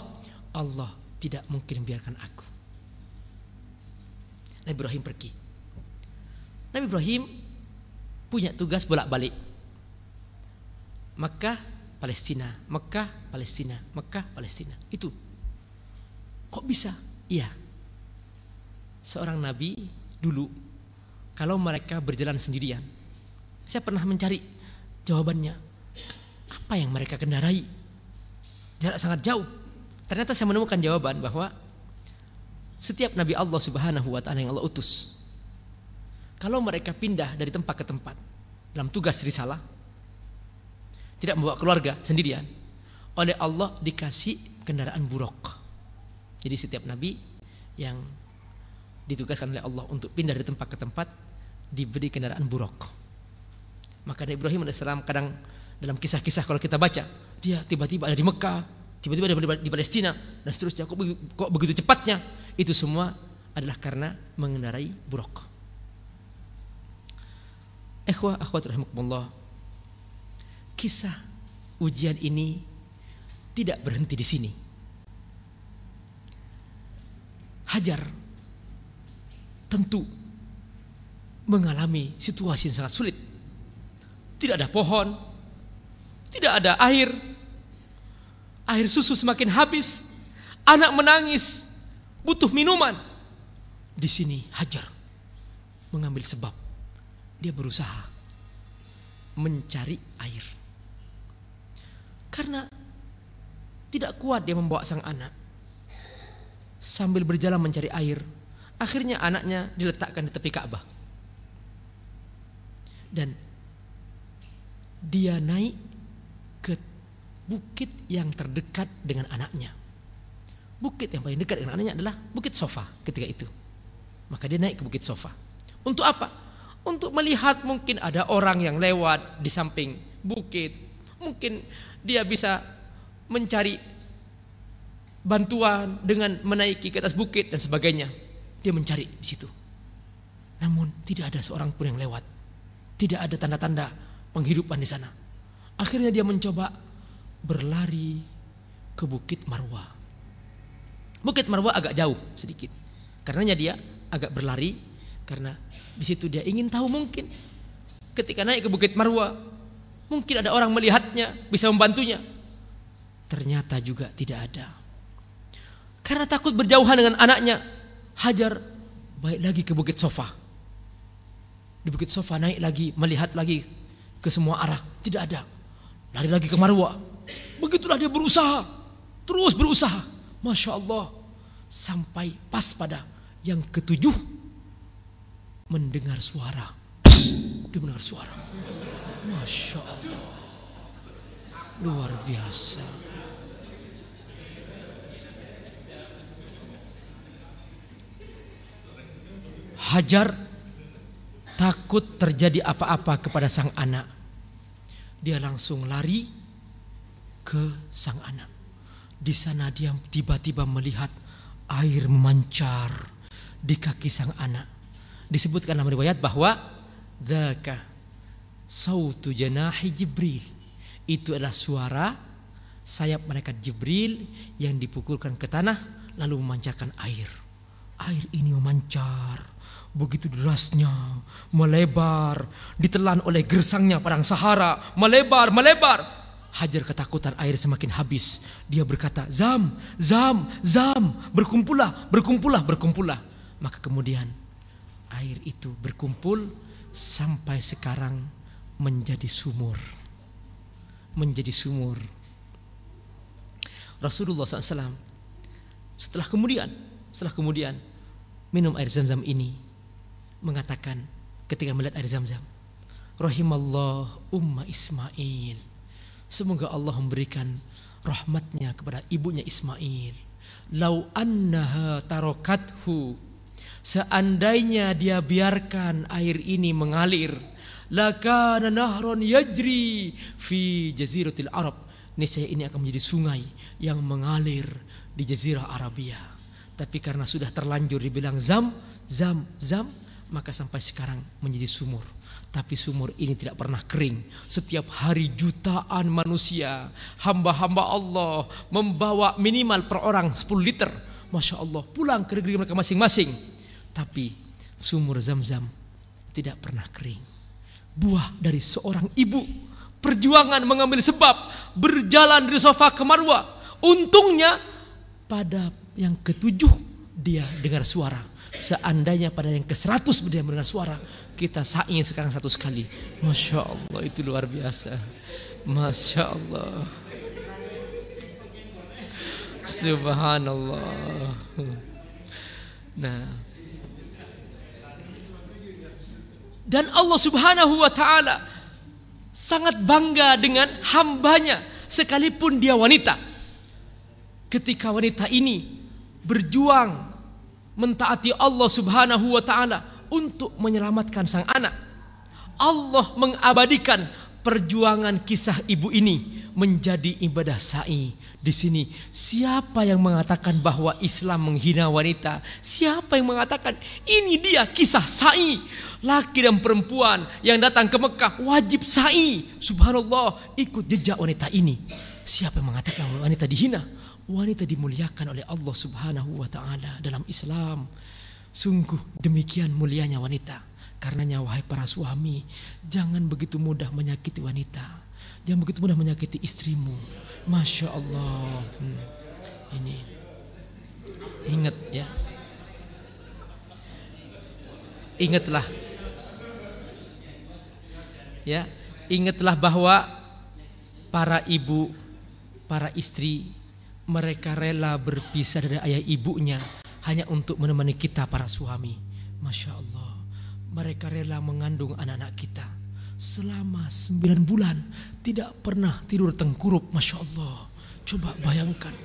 Allah tidak mungkin biarkan aku. Nabi Ibrahim pergi. Nabi Ibrahim punya tugas bolak-balik. Mekah, Palestina, Mekah, Palestina, Mekah, Palestina. Itu. Kok bisa? Iya. Seorang nabi dulu kalau mereka berjalan sendirian, saya pernah mencari Jawabannya, apa yang mereka kendarai? Jarak sangat jauh. Ternyata saya menemukan jawaban bahwa setiap nabi Allah Subhanahu wa taala yang Allah utus kalau mereka pindah dari tempat ke tempat dalam tugas risalah tidak membawa keluarga sendirian oleh Allah dikasih kendaraan buruk. Jadi setiap nabi yang ditugaskan oleh Allah untuk pindah dari tempat ke tempat diberi kendaraan buruk. Maka Ibrahim AS kadang dalam kisah-kisah kalau kita baca, dia tiba-tiba ada di Mekah, tiba-tiba ada di Palestina, dan seterusnya. Kok, kok begitu cepatnya? Itu semua adalah karena mengendarai buruk. Ikhwah, akhwat rahimakumullah. Kisah ujian ini tidak berhenti di sini. Hajar tentu mengalami situasi yang sangat sulit tidak ada pohon, tidak ada air. Air susu semakin habis. Anak menangis, butuh minuman. Di sini Hajar mengambil sebab. Dia berusaha mencari air. Karena tidak kuat dia membawa sang anak. Sambil berjalan mencari air, akhirnya anaknya diletakkan di tepi Ka'bah. Dan dia naik bukit yang terdekat dengan anaknya. Bukit yang paling dekat dengan anaknya adalah Bukit Sofa ketika itu. Maka dia naik ke Bukit Sofa. Untuk apa? Untuk melihat mungkin ada orang yang lewat di samping bukit. Mungkin dia bisa mencari bantuan dengan menaiki ke atas bukit dan sebagainya. Dia mencari di situ. Namun tidak ada seorang pun yang lewat. Tidak ada tanda-tanda penghidupan di sana. Akhirnya dia mencoba berlari ke Bukit Marwah. Bukit Marwah agak jauh sedikit. Karenanya dia agak berlari karena di situ dia ingin tahu mungkin ketika naik ke Bukit Marwah mungkin ada orang melihatnya bisa membantunya. Ternyata juga tidak ada. Karena takut berjauhan dengan anaknya, Hajar baik lagi ke Bukit Sofa. Di Bukit Sofa naik lagi, melihat lagi ke semua arah, tidak ada. Lari lagi ke Marwa. Begitulah dia berusaha, terus berusaha. Masya Allah, sampai pas pada yang ketujuh mendengar suara. Dia mendengar suara. Masya Allah, luar biasa. Hajar takut terjadi apa-apa kepada sang anak. dia langsung lari ke sang anak. Di sana dia tiba-tiba melihat air memancar di kaki sang anak. Disebutkan dalam riwayat bahwa dzaka sautu janahi Jibril. Itu adalah suara sayap malaikat Jibril yang dipukulkan ke tanah lalu memancarkan air. Air ini memancar begitu derasnya, melebar, ditelan oleh gersangnya padang Sahara, melebar, melebar. Hajar ketakutan air semakin habis. Dia berkata, Zam, Zam, Zam, berkumpullah, berkumpullah, berkumpullah. Maka kemudian air itu berkumpul sampai sekarang menjadi sumur. Menjadi sumur. Rasulullah SAW setelah kemudian, setelah kemudian minum air zam-zam ini mengatakan ketika melihat air zam-zam, Rahimallah umma Ismail Semoga Allah memberikan rahmatnya kepada ibunya Ismail. Lau annaha tarokathu. Seandainya dia biarkan air ini mengalir. Lakana nahron yajri fi jaziratil Arab. Niscaya ini akan menjadi sungai yang mengalir di jazirah Arabia. Tapi karena sudah terlanjur dibilang zam, zam, zam, maka sampai sekarang menjadi sumur. Tapi sumur ini tidak pernah kering. Setiap hari jutaan manusia, hamba-hamba Allah membawa minimal per orang 10 liter. Masya Allah, pulang ke negeri mereka masing-masing. Tapi sumur zam-zam tidak pernah kering. Buah dari seorang ibu. Perjuangan mengambil sebab. Berjalan dari sofa ke marwah. Untungnya pada yang ketujuh dia dengar suara. Seandainya pada yang ke seratus dia mendengar suara kita sa'i sekarang satu sekali. Masya Allah itu luar biasa. Masya Allah. Subhanallah. Nah. Dan Allah subhanahu wa ta'ala sangat bangga dengan hambanya sekalipun dia wanita. Ketika wanita ini berjuang mentaati Allah subhanahu wa ta'ala untuk menyelamatkan sang anak. Allah mengabadikan perjuangan kisah ibu ini menjadi ibadah sa'i. Di sini siapa yang mengatakan bahwa Islam menghina wanita? Siapa yang mengatakan ini dia kisah sa'i? Laki dan perempuan yang datang ke Mekah wajib sa'i. Subhanallah, ikut jejak wanita ini. Siapa yang mengatakan wanita dihina? Wanita dimuliakan oleh Allah Subhanahu wa taala dalam Islam. Sungguh demikian mulianya wanita. Karenanya wahai para suami, jangan begitu mudah menyakiti wanita. Jangan begitu mudah menyakiti istrimu. Masya Allah. Hmm. Ini. Ingat ya. Ingatlah. Ya, ingatlah bahwa para ibu, para istri mereka rela berpisah dari ayah ibunya hanya untuk menemani kita para suami. Masya Allah, mereka rela mengandung anak-anak kita selama sembilan bulan tidak pernah tidur tengkurup. Masya Allah, coba bayangkan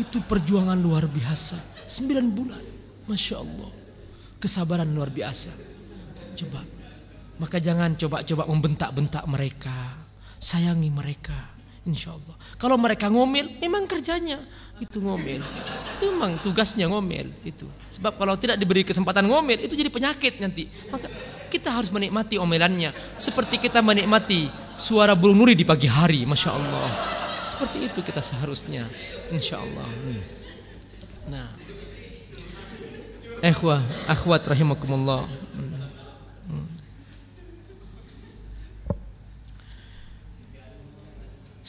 itu perjuangan luar biasa. Sembilan bulan, Masya Allah, kesabaran luar biasa. Coba, maka jangan coba-coba membentak-bentak mereka, sayangi mereka. Insya Allah. Kalau mereka ngomel, memang kerjanya itu ngomel. Itu memang tugasnya ngomel itu. Sebab kalau tidak diberi kesempatan ngomel itu jadi penyakit nanti. Maka kita harus menikmati omelannya seperti kita menikmati suara burung nuri di pagi hari, masya Allah. Seperti itu kita seharusnya, insya Allah. Hmm. Nah, ikhwah, akhwat rahimakumullah. Hmm. Hmm.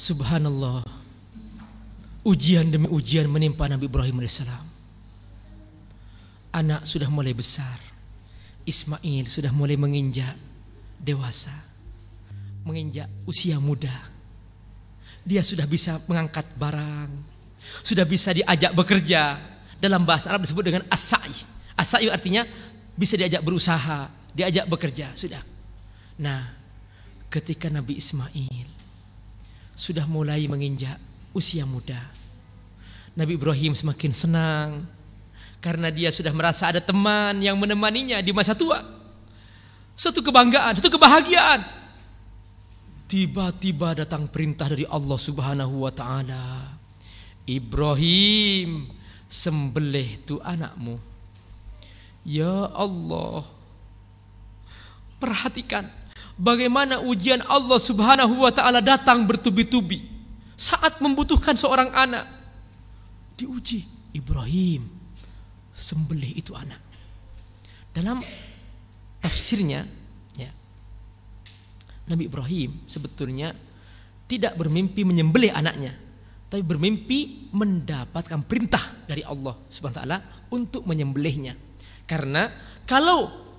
Subhanallah ujian demi ujian menimpa Nabi Ibrahim AS. Anak sudah mulai besar. Ismail sudah mulai menginjak dewasa. Menginjak usia muda. Dia sudah bisa mengangkat barang. Sudah bisa diajak bekerja. Dalam bahasa Arab disebut dengan asai. Asai artinya bisa diajak berusaha, diajak bekerja, sudah. Nah, ketika Nabi Ismail sudah mulai menginjak usia muda. Nabi Ibrahim semakin senang karena dia sudah merasa ada teman yang menemaninya di masa tua. Satu kebanggaan, satu kebahagiaan. tiba-tiba datang perintah dari Allah Subhanahu wa taala. Ibrahim, sembelih tu anakmu. Ya Allah. Perhatikan bagaimana ujian Allah Subhanahu wa taala datang bertubi-tubi saat membutuhkan seorang anak. Diuji Ibrahim sembelih itu anak. Dalam tafsirnya ya, Nabi Ibrahim sebetulnya tidak bermimpi menyembelih anaknya, tapi bermimpi mendapatkan perintah dari Allah Subhanahu wa taala untuk menyembelihnya. Karena kalau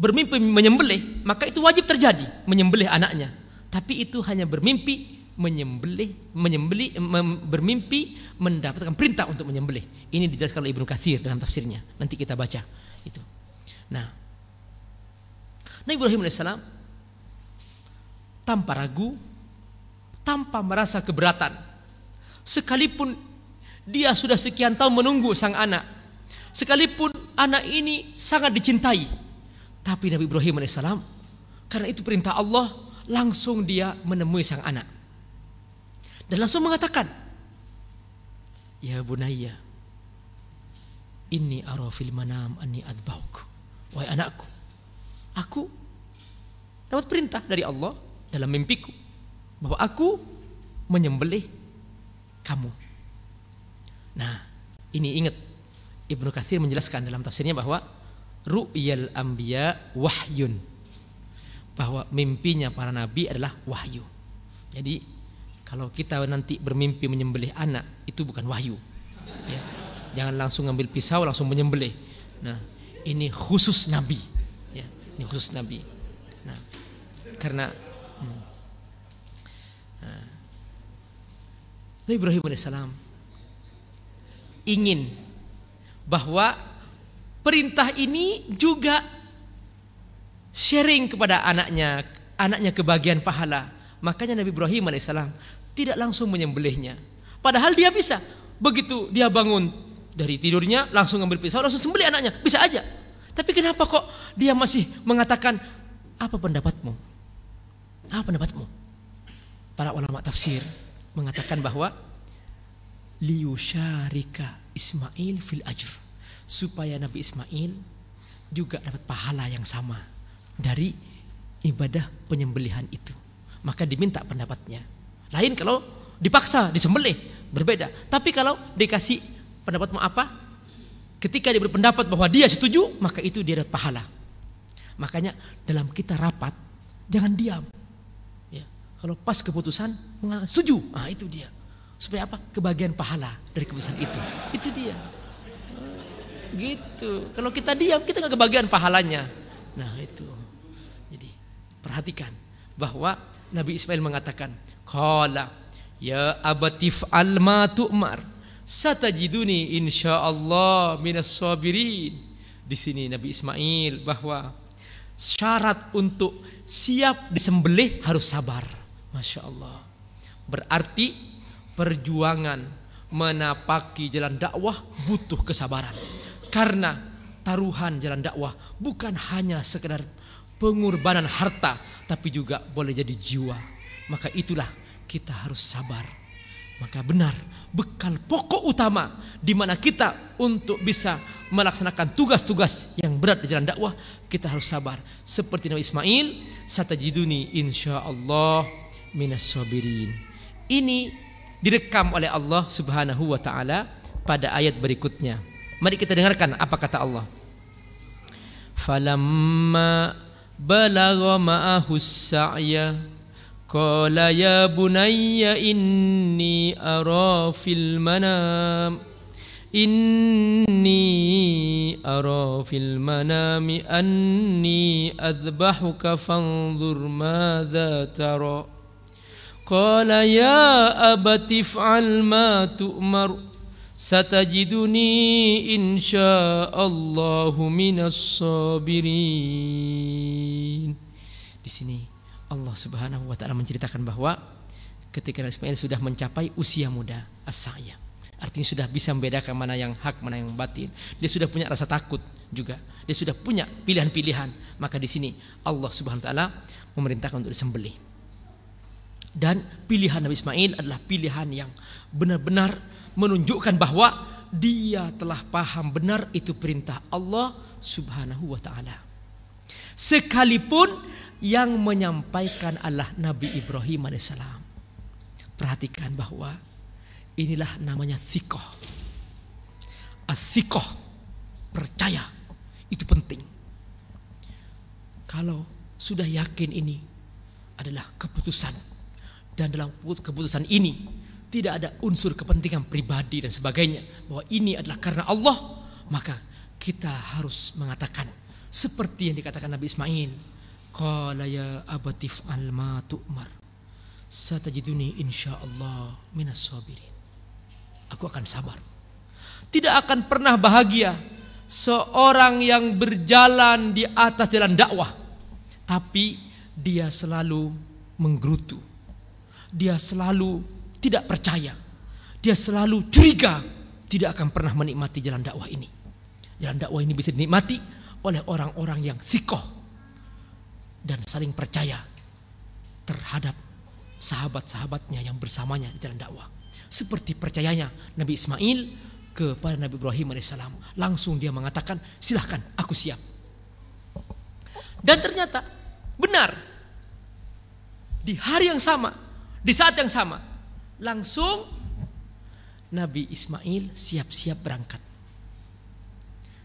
bermimpi menyembelih, maka itu wajib terjadi menyembelih anaknya. Tapi itu hanya bermimpi menyembelih, menyembelih, bermimpi mendapatkan perintah untuk menyembelih. Ini dijelaskan oleh Ibnu Katsir dalam tafsirnya. Nanti kita baca itu. Nah, Nabi Ibrahim alaihissalam tanpa ragu, tanpa merasa keberatan, sekalipun dia sudah sekian tahun menunggu sang anak, sekalipun anak ini sangat dicintai, tapi Nabi Ibrahim alaihissalam karena itu perintah Allah langsung dia menemui sang anak dan langsung mengatakan, Ya bunaya, ini arafil manam ani adbauk. Wahai anakku, aku dapat perintah dari Allah dalam mimpiku bahwa aku menyembelih kamu. Nah, ini ingat Ibnu Katsir menjelaskan dalam tafsirnya bahwa ru'yal anbiya wahyun. Bahwa mimpinya para nabi adalah wahyu. Jadi kalau kita nanti bermimpi menyembelih anak itu bukan wahyu. Ya. Jangan langsung ngambil pisau langsung menyembelih. Nah, ini khusus nabi. Ya, ini khusus nabi. Nah, karena hmm, nah, Nabi Ibrahim alaihissalam ingin bahwa perintah ini juga sharing kepada anaknya, anaknya kebagian pahala. Makanya Nabi Ibrahim alaihissalam tidak langsung menyembelihnya. Padahal dia bisa. Begitu dia bangun dari tidurnya langsung ambil pisau langsung sembelih anaknya. Bisa aja. Tapi kenapa kok dia masih mengatakan apa pendapatmu? Apa pendapatmu? Para ulama tafsir mengatakan bahwa liusyarika Ismail fil ajr supaya Nabi Ismail juga dapat pahala yang sama dari ibadah penyembelihan itu. Maka diminta pendapatnya. Lain kalau dipaksa disembelih berbeda. Tapi kalau dikasih pendapatmu apa? Ketika dia berpendapat bahwa dia setuju, maka itu dia dapat pahala. Makanya dalam kita rapat jangan diam. Ya. Kalau pas keputusan mengatakan setuju, ah itu dia. Supaya apa? Kebagian pahala dari keputusan itu. Itu dia. Gitu. Kalau kita diam, kita nggak kebagian pahalanya. Nah itu. Jadi perhatikan bahwa Nabi Ismail mengatakan, Qala ya abatif al ma tu'mar satajiduni insyaallah minas sabirin. Di sini Nabi Ismail bahwa syarat untuk siap disembelih harus sabar. Masya Allah. Berarti perjuangan menapaki jalan dakwah butuh kesabaran. Karena taruhan jalan dakwah bukan hanya sekedar pengorbanan harta, tapi juga boleh jadi jiwa. Maka itulah kita harus sabar. Maka benar, bekal pokok utama di mana kita untuk bisa melaksanakan tugas-tugas yang berat di jalan dakwah, kita harus sabar. Seperti Nabi Ismail, satajiduni insyaallah minas sabirin. Ini direkam oleh Allah Subhanahu wa taala pada ayat berikutnya. Mari kita dengarkan apa kata Allah. Falamma balagha ma'ahu sa'ya qala ya bunayya inni ara fil manam inni ara fil manami anni adbahuka fanzur madza tara qala ya abati if'al ma tu'mar Satajiduni insyaallahu minas sabirin. Di sini Allah Subhanahu wa taala menceritakan bahwa ketika Ismail sudah mencapai usia muda, as Artinya sudah bisa membedakan mana yang hak, mana yang batin. Dia sudah punya rasa takut juga. Dia sudah punya pilihan-pilihan. Maka di sini Allah Subhanahu wa taala memerintahkan untuk disembelih. Dan pilihan Nabi Ismail adalah pilihan yang benar-benar menunjukkan bahwa dia telah paham benar itu perintah Allah Subhanahu wa taala. Sekalipun yang menyampaikan adalah Nabi Ibrahim alaihissalam. Perhatikan bahwa inilah namanya thikoh. Athikoh, percaya, itu penting. Kalau sudah yakin ini adalah keputusan dan dalam keputusan ini tidak ada unsur kepentingan pribadi dan sebagainya. Bahwa ini adalah karena Allah maka kita harus mengatakan seperti yang dikatakan Nabi Ismail qala ya abatif al ma tu'mar satajiduni insyaallah minas sabirin. Aku akan sabar. Tidak akan pernah bahagia seorang yang berjalan di atas jalan dakwah tapi dia selalu menggerutu. Dia selalu tidak percaya. Dia selalu curiga tidak akan pernah menikmati jalan dakwah ini. Jalan dakwah ini bisa dinikmati oleh orang-orang yang sikoh dan saling percaya terhadap sahabat-sahabatnya yang bersamanya di jalan dakwah. Seperti percayanya Nabi Ismail kepada Nabi Ibrahim alaihissalam. Langsung dia mengatakan, silahkan aku siap. Dan ternyata Benar. Di hari yang sama, di saat yang sama, langsung Nabi Ismail siap-siap berangkat.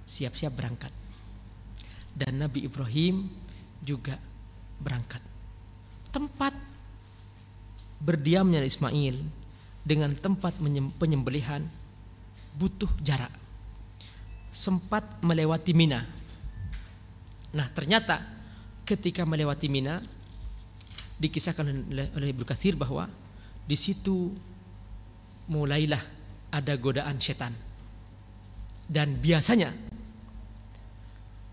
Siap-siap berangkat. Dan Nabi Ibrahim juga berangkat. Tempat berdiamnya Ismail dengan tempat penyembelihan butuh jarak. Sempat melewati Mina. Nah, ternyata ketika melewati Mina dikisahkan oleh Ibnu Katsir bahwa di situ mulailah ada godaan setan. Dan biasanya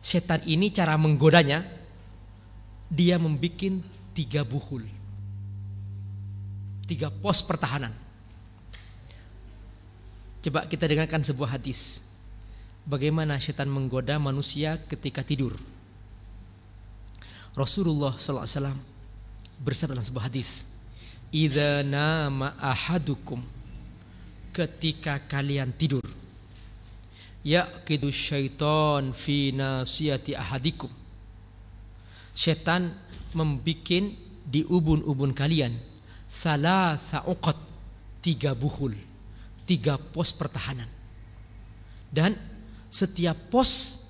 setan ini cara menggodanya dia membuat tiga buhul. Tiga pos pertahanan. Coba kita dengarkan sebuah hadis. Bagaimana setan menggoda manusia ketika tidur. Rasulullah SAW bersabda dalam sebuah hadis, "Idza nama ahadukum" ketika kalian tidur, yaqidu syaitan fi nasiyati ahadikum. Setan membikin di ubun-ubun kalian salah sauqat tiga buhul, tiga pos pertahanan. Dan setiap pos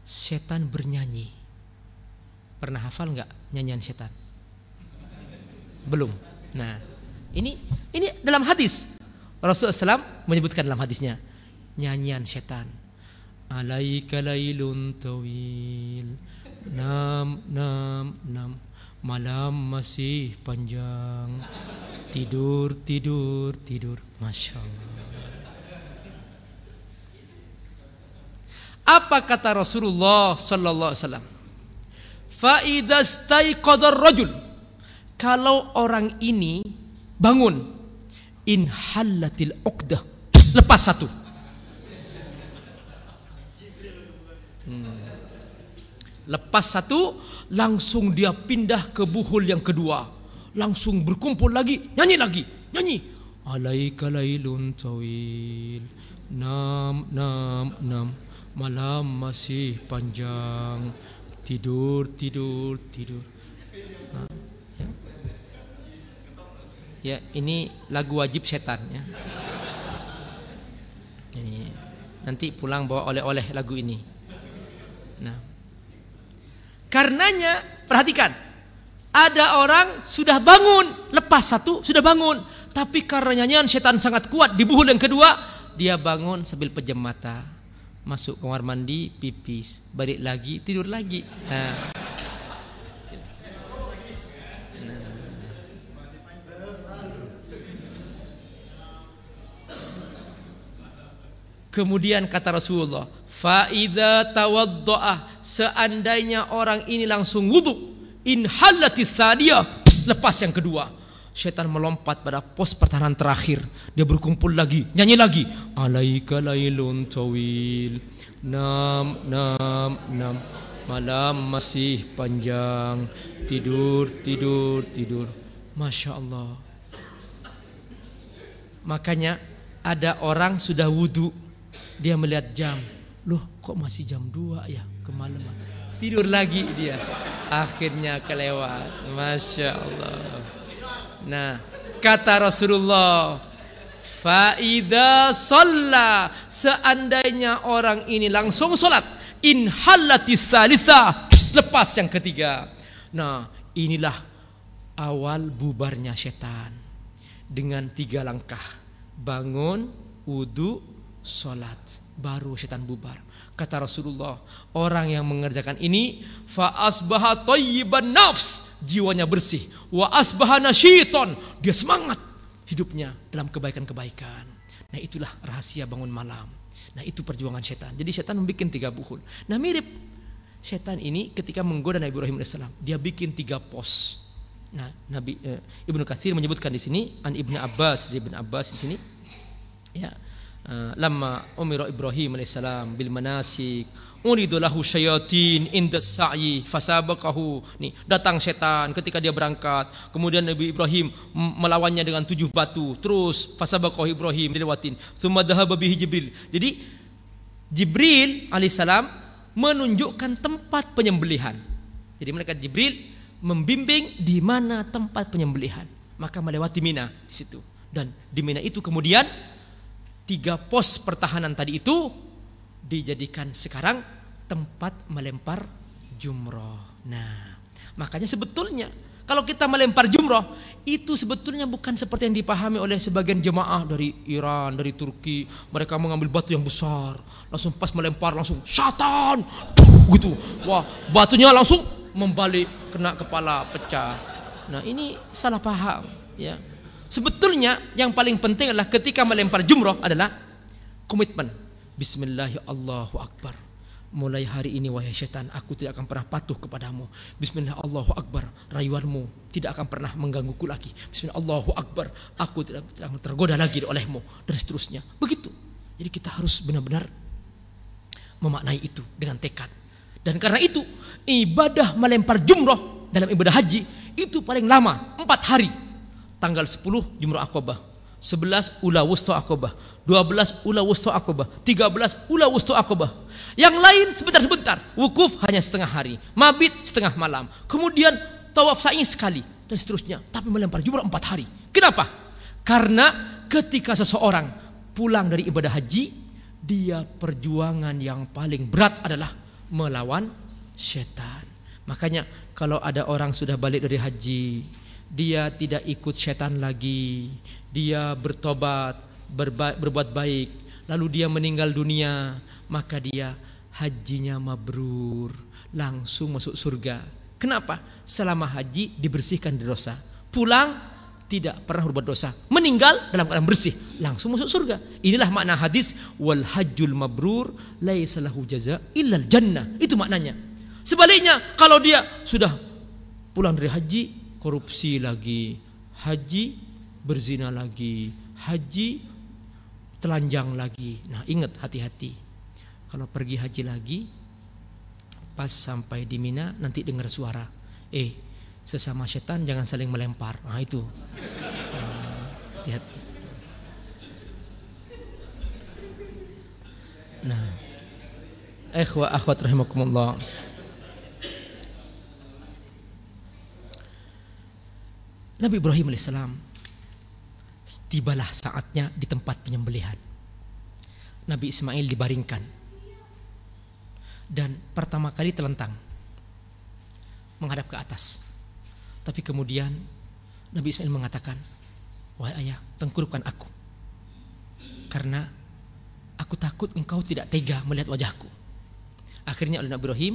setan bernyanyi Pernah hafal nggak nyanyian setan? Belum. Nah, ini ini dalam hadis. Rasulullah SAW menyebutkan dalam hadisnya nyanyian setan. Alaika lailun tawil Nam nam nam Malam masih panjang Tidur tidur tidur Masya Allah Apa kata Rasulullah Sallallahu Alaihi Wasallam Faidastaiqadar rajul. Kalau orang ini bangun inhalatil uqdah. Lepas satu. Hmm. Lepas satu, langsung dia pindah ke buhul yang kedua. Langsung berkumpul lagi, nyanyi lagi, nyanyi. Alaika lailun tawil. Nam, nam, nam. Malam masih panjang tidur tidur tidur ya ini lagu wajib setan ya. Ini nanti pulang bawa oleh-oleh lagu ini. Nah. Karenanya perhatikan. Ada orang sudah bangun lepas satu sudah bangun. Tapi karena nyanyian setan sangat kuat di buhul yang kedua dia bangun sambil pejam mata. Masuk kamar mandi pipis. Balik lagi tidur lagi. Nah. Kemudian kata Rasulullah, faida tawaddoa seandainya orang ini langsung wudhu, inhalatis sadia lepas yang kedua, Syaitan melompat pada pos pertahanan terakhir. Dia berkumpul lagi, nyanyi lagi. Alaika lailun tawil. Nam, nam, nam. Malam masih panjang. Tidur, tidur, tidur. Masya Allah. Makanya ada orang sudah wudhu, dia melihat jam. Loh kok masih jam 2 ya kemalaman. Tidur lagi dia. Akhirnya kelewat. Masya Allah. Nah kata Rasulullah. Faida sholla. Seandainya orang ini langsung sholat. Inhalatis salisa. Lepas yang ketiga. Nah inilah awal bubarnya setan dengan tiga langkah. Bangun, wudhu, sholat. Baru setan bubar. Kata Rasulullah, orang yang mengerjakan ini fa asbaha thayyiban nafs, jiwanya bersih, wa asbaha nasyiton, dia semangat hidupnya dalam kebaikan-kebaikan. Nah, itulah rahasia bangun malam. Nah, itu perjuangan setan. Jadi setan membuat tiga buhul. Nah, mirip setan ini ketika menggoda Nabi Ibrahim AS, dia bikin tiga pos. Nah, Nabi eh, Ibnu Katsir menyebutkan di sini an Ibnu Abbas dari Ibnu Abbas di sini ya uh, lama umira Ibrahim alaihissalam bil manasik. Uridu lahu syayatin inda sa'i fasabaqahu. Nih datang setan ketika dia berangkat. Kemudian Nabi Ibrahim melawannya dengan tujuh batu. Terus fasabaqahu Ibrahim dilewatin. Thumma dhahaba bihi Jibril. Jadi Jibril alaihissalam menunjukkan tempat penyembelihan. Jadi malaikat Jibril membimbing di mana tempat penyembelihan. Maka melewati Mina di situ. Dan di Mina itu kemudian tiga pos pertahanan tadi itu dijadikan sekarang tempat melempar jumroh. Nah, makanya sebetulnya kalau kita melempar jumroh itu sebetulnya bukan seperti yang dipahami oleh sebagian jemaah dari Iran, dari Turki. Mereka mengambil batu yang besar, langsung pas melempar langsung syaitan, gitu. Wah, batunya langsung membalik kena kepala pecah. Nah, ini salah paham, ya. Sebetulnya yang paling penting adalah ketika melempar jumroh adalah komitmen. Bismillahirrahmanirrahim. Mulai hari ini wahai syaitan aku tidak akan pernah patuh kepadamu. Bismillah Allahu Akbar. Rayuanmu tidak akan pernah menggangguku lagi. Bismillah Allahu Akbar. Aku tidak, tidak akan tergoda lagi olehmu dan seterusnya. Begitu. Jadi kita harus benar-benar memaknai itu dengan tekad. Dan karena itu ibadah melempar jumroh dalam ibadah haji itu paling lama empat hari. Tanggal 10 jumroh akobah, 11 ula wusto akobah, 12 ula wusto akobah, 13 ula wusto akobah. Yang lain sebentar-sebentar, wukuf hanya setengah hari, mabit setengah malam, kemudian tawaf sa'i sekali dan seterusnya. Tapi melempar jumroh empat hari. Kenapa? Karena ketika seseorang pulang dari ibadah haji, dia perjuangan yang paling berat adalah melawan setan. Makanya kalau ada orang sudah balik dari haji, dia tidak ikut setan lagi, dia bertobat, berba berbuat baik, lalu dia meninggal dunia, maka dia hajinya mabrur, langsung masuk surga. Kenapa? Selama haji dibersihkan dari dosa. Pulang tidak pernah berbuat dosa, meninggal dalam keadaan bersih, langsung masuk surga. Inilah makna hadis wal hajjul mabrur laisa lahu jaza illal jannah. Itu maknanya. Sebaliknya, kalau dia sudah pulang dari haji, korupsi lagi, haji berzina lagi, haji telanjang lagi. Nah, ingat hati-hati. Kalau pergi haji lagi, pas sampai di Mina nanti dengar suara, eh sesama setan jangan saling melempar. Nah itu. Hati-hati. Nah. Ikhwa akhwat rahimakumullah. Nabi Ibrahim alaihissalam tibalah saatnya di tempat penyembelihan. Nabi Ismail dibaringkan dan pertama kali telentang menghadap ke atas. Tapi kemudian Nabi Ismail mengatakan, Wahai ayah, tengkurupkan aku. Karena aku takut engkau tidak tega melihat wajahku. Akhirnya oleh Nabi Ibrahim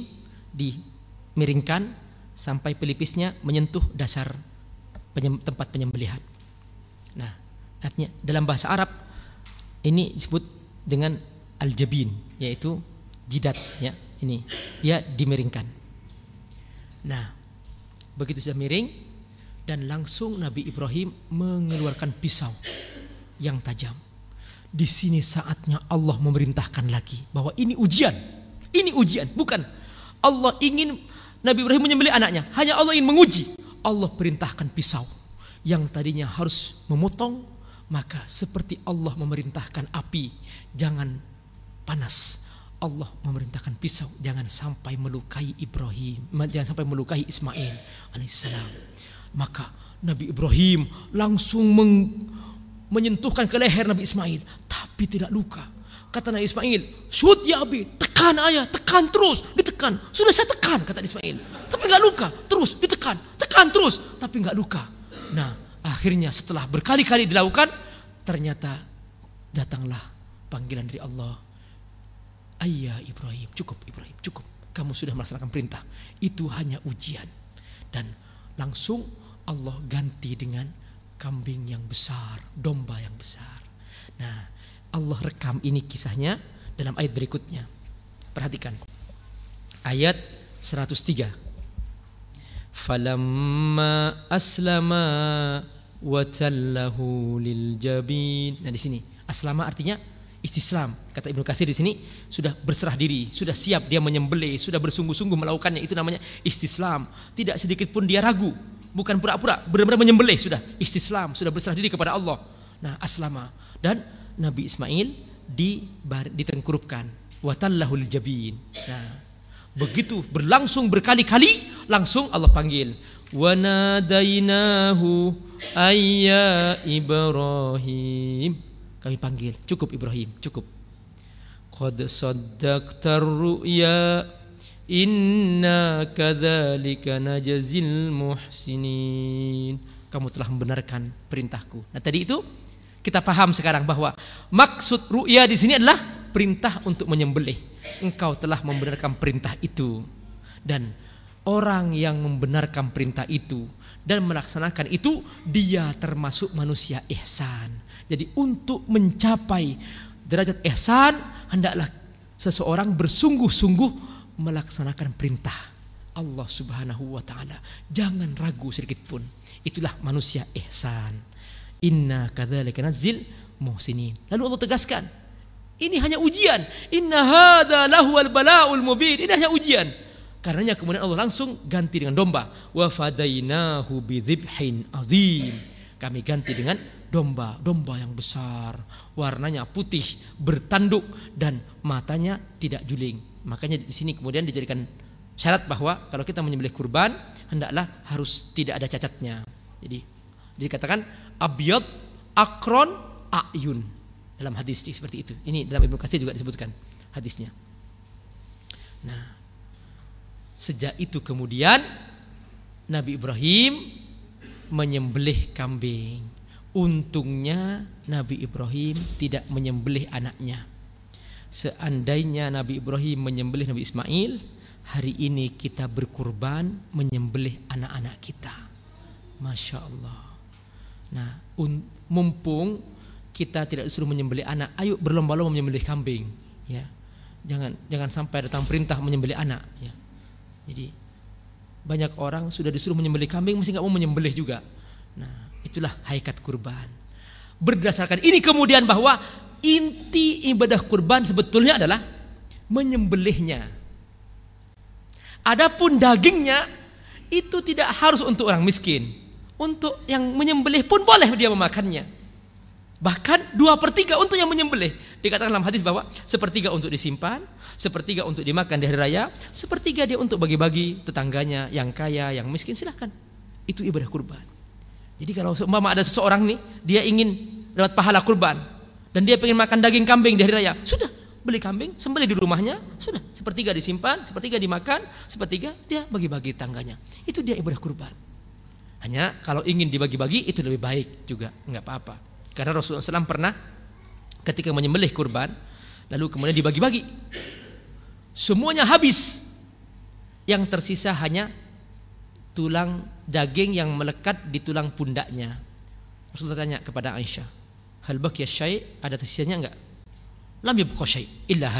dimiringkan sampai pelipisnya menyentuh dasar penyem, tempat penyembelihan. Nah, artinya dalam bahasa Arab ini disebut dengan al-jabin, yaitu jidat ya. Ini dia dimiringkan. Nah, Begitu sudah miring dan langsung Nabi Ibrahim mengeluarkan pisau yang tajam. Di sini saatnya Allah memerintahkan lagi bahwa ini ujian. Ini ujian, bukan Allah ingin Nabi Ibrahim menyembelih anaknya, hanya Allah ingin menguji. Allah perintahkan pisau. yang tadinya harus memotong maka seperti Allah memerintahkan api jangan panas. Allah memerintahkan pisau jangan sampai melukai Ibrahim jangan sampai melukai Ismail alaihissalam. Maka Nabi Ibrahim langsung menyentuhkan ke leher Nabi Ismail tapi tidak luka kata Nabi Ismail shoot ya Abi tekan ayah tekan terus ditekan sudah saya tekan kata Ismail tapi nggak luka terus ditekan tekan terus tapi nggak luka nah Akhirnya setelah berkali-kali dilakukan, ternyata datanglah panggilan dari Allah. Ayah Ibrahim, cukup Ibrahim, cukup. Kamu sudah melaksanakan perintah. Itu hanya ujian. Dan langsung Allah ganti dengan kambing yang besar, domba yang besar. Nah, Allah rekam ini kisahnya dalam ayat berikutnya. Perhatikan. Ayat 103 falamma aslama watallahu lil jabin. Nah di sini aslama artinya istislam. Kata Ibnu Katsir di sini sudah berserah diri, sudah siap dia menyembelih, sudah bersungguh-sungguh melakukannya. Itu namanya istislam. Tidak sedikit pun dia ragu, bukan pura-pura, benar-benar menyembelih sudah istislam, sudah berserah diri kepada Allah. Nah, aslama dan Nabi Ismail di ditengkurupkan. Watallahul jabin. Nah, Begitu berlangsung berkali-kali langsung Allah panggil. Wa nadainahu ayya Ibrahim. Kami panggil, cukup Ibrahim, cukup. Qad saddaqtar ru'ya inna kadzalika najzil muhsinin. Kamu telah membenarkan perintahku. Nah, tadi itu kita paham sekarang bahwa maksud ru'ya di sini adalah perintah untuk menyembelih engkau telah membenarkan perintah itu dan orang yang membenarkan perintah itu dan melaksanakan itu dia termasuk manusia ihsan. Jadi untuk mencapai derajat ihsan hendaklah seseorang bersungguh-sungguh melaksanakan perintah Allah Subhanahu wa taala. Jangan ragu sedikit pun. Itulah manusia ihsan. Inna kadzalika nazil muhsinin. Lalu Allah tegaskan, ini hanya ujian. Inna hadza lahuwal balaul mubin. Ini hanya ujian. Karenanya kemudian Allah langsung ganti dengan domba. Wa fadainahu bidzibhin azim. Kami ganti dengan domba, domba yang besar, warnanya putih, bertanduk dan matanya tidak juling. Makanya di sini kemudian dijadikan syarat bahwa kalau kita menyembelih kurban hendaklah harus tidak ada cacatnya. Jadi dikatakan abyad akron ayun dalam hadis seperti itu. Ini dalam Ibnu Katsir juga disebutkan hadisnya. Nah, sejak itu kemudian Nabi Ibrahim menyembelih kambing. Untungnya Nabi Ibrahim tidak menyembelih anaknya. Seandainya Nabi Ibrahim menyembelih Nabi Ismail, hari ini kita berkurban menyembelih anak-anak kita. Masya Allah. Nah, mumpung kita tidak disuruh menyembelih anak, ayo berlomba-lomba menyembelih kambing, ya. Jangan jangan sampai datang perintah menyembelih anak, ya. Jadi banyak orang sudah disuruh menyembelih kambing masih nggak mau menyembelih juga. Nah, itulah hakikat kurban. Berdasarkan ini kemudian bahwa inti ibadah kurban sebetulnya adalah menyembelihnya. Adapun dagingnya itu tidak harus untuk orang miskin. Untuk yang menyembelih pun boleh dia memakannya. Bahkan dua per tiga untuk yang menyembelih. Dikatakan dalam hadis bahwa sepertiga untuk disimpan, sepertiga untuk dimakan di hari raya, sepertiga dia untuk bagi-bagi tetangganya yang kaya, yang miskin silahkan. Itu ibadah kurban. Jadi kalau seumpama ada seseorang nih, dia ingin dapat pahala kurban dan dia ingin makan daging kambing di hari raya, sudah beli kambing, sembelih di rumahnya, sudah sepertiga disimpan, sepertiga dimakan, sepertiga dia bagi-bagi tangganya. Itu dia ibadah kurban. Hanya kalau ingin dibagi-bagi itu lebih baik juga, nggak apa-apa. Karena Rasulullah SAW pernah ketika menyembelih kurban, lalu kemudian dibagi-bagi. Semuanya habis. Yang tersisa hanya tulang daging yang melekat di tulang pundaknya. Rasulullah tanya kepada Aisyah, "Hal baqiya syai' ada tersisanya enggak?" Lam yabqa syai' illa.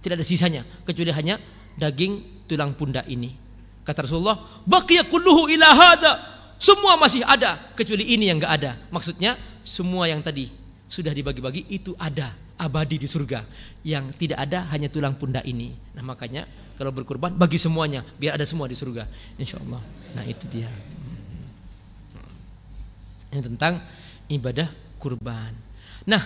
Tidak ada sisanya kecuali hanya daging tulang pundak ini. Kata Rasulullah, "Baqiya kulluhu ila hadza." Semua masih ada kecuali ini yang enggak ada. Maksudnya semua yang tadi sudah dibagi-bagi itu ada abadi di surga. Yang tidak ada hanya tulang pundak ini. Nah makanya kalau berkurban bagi semuanya biar ada semua di surga. Insya Allah. Nah itu dia. Ini tentang ibadah kurban. Nah,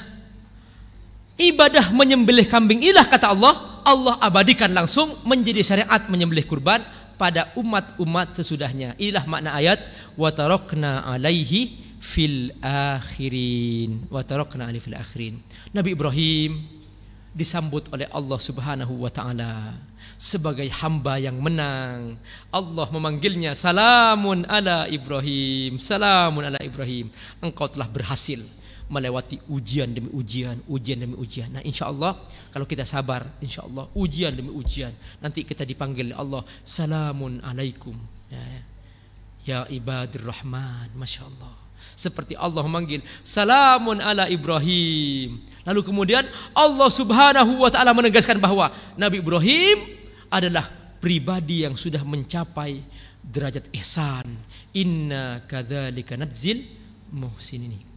ibadah menyembelih kambing inilah kata Allah, Allah abadikan langsung menjadi syariat menyembelih kurban pada umat-umat sesudahnya. Inilah makna ayat wa tarakna alaihi fil akhirin. Wa tarakna alaihi fil akhirin. Nabi Ibrahim disambut oleh Allah Subhanahu wa taala sebagai hamba yang menang. Allah memanggilnya salamun ala Ibrahim, salamun ala Ibrahim. Engkau telah berhasil melewati ujian demi ujian, ujian demi ujian. Nah, insya Allah kalau kita sabar, insya Allah ujian demi ujian, nanti kita dipanggil Allah, salamun alaikum. Ya, ya. ya ibadur rahman, masya Allah. Seperti Allah memanggil, salamun ala Ibrahim. Lalu kemudian Allah subhanahu wa ta'ala menegaskan bahwa Nabi Ibrahim adalah pribadi yang sudah mencapai derajat ihsan. Inna kadzalika nadzil muhsinin.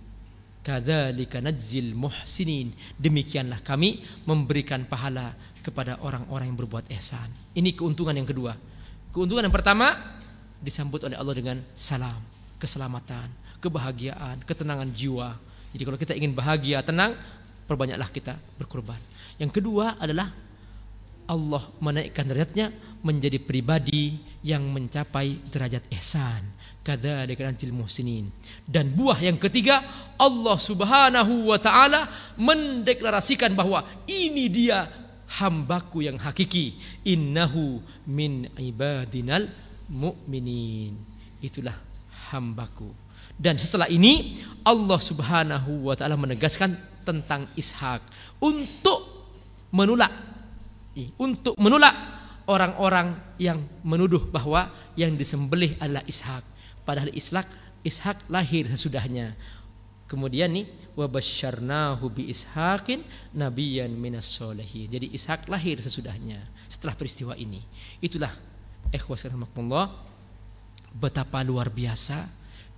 Kadzalika najzil muhsinin. Demikianlah kami memberikan pahala kepada orang-orang yang berbuat ihsan. Ini keuntungan yang kedua. Keuntungan yang pertama disambut oleh Allah dengan salam, keselamatan, kebahagiaan, ketenangan jiwa. Jadi kalau kita ingin bahagia, tenang, perbanyaklah kita berkorban. Yang kedua adalah Allah menaikkan derajatnya menjadi pribadi yang mencapai derajat ihsan kadzalika najzil muhsinin. Dan buah yang ketiga, Allah Subhanahu wa taala mendeklarasikan bahwa ini dia hambaku yang hakiki. Innahu min ibadinal mu'minin. Itulah hambaku. Dan setelah ini Allah Subhanahu wa taala menegaskan tentang Ishak untuk menolak untuk menolak orang-orang yang menuduh bahwa yang disembelih adalah Ishak. Padahal Ishak Ishak lahir sesudahnya. Kemudian nih wabasyarnahu bi Ishaqin nabiyan minas solehin. Jadi Ishak lahir sesudahnya setelah peristiwa ini. Itulah ikhwas rahimakumullah betapa luar biasa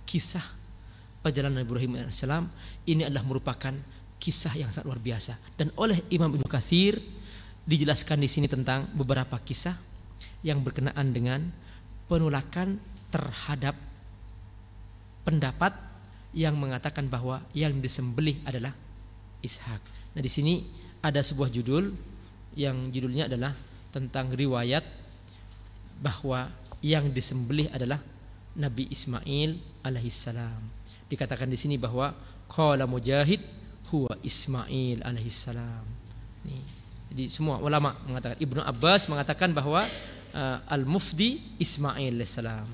kisah perjalanan Ibrahim AS ini adalah merupakan kisah yang sangat luar biasa dan oleh Imam Ibnu Katsir dijelaskan di sini tentang beberapa kisah yang berkenaan dengan penolakan terhadap pendapat yang mengatakan bahwa yang disembelih adalah Ishak. Nah, di sini ada sebuah judul yang judulnya adalah tentang riwayat bahwa yang disembelih adalah Nabi Ismail alaihissalam. Dikatakan di sini bahwa qala mujahid huwa Ismail alaihissalam. Jadi semua ulama mengatakan Ibnu Abbas mengatakan bahwa uh, al-mufdi Ismail alaihissalam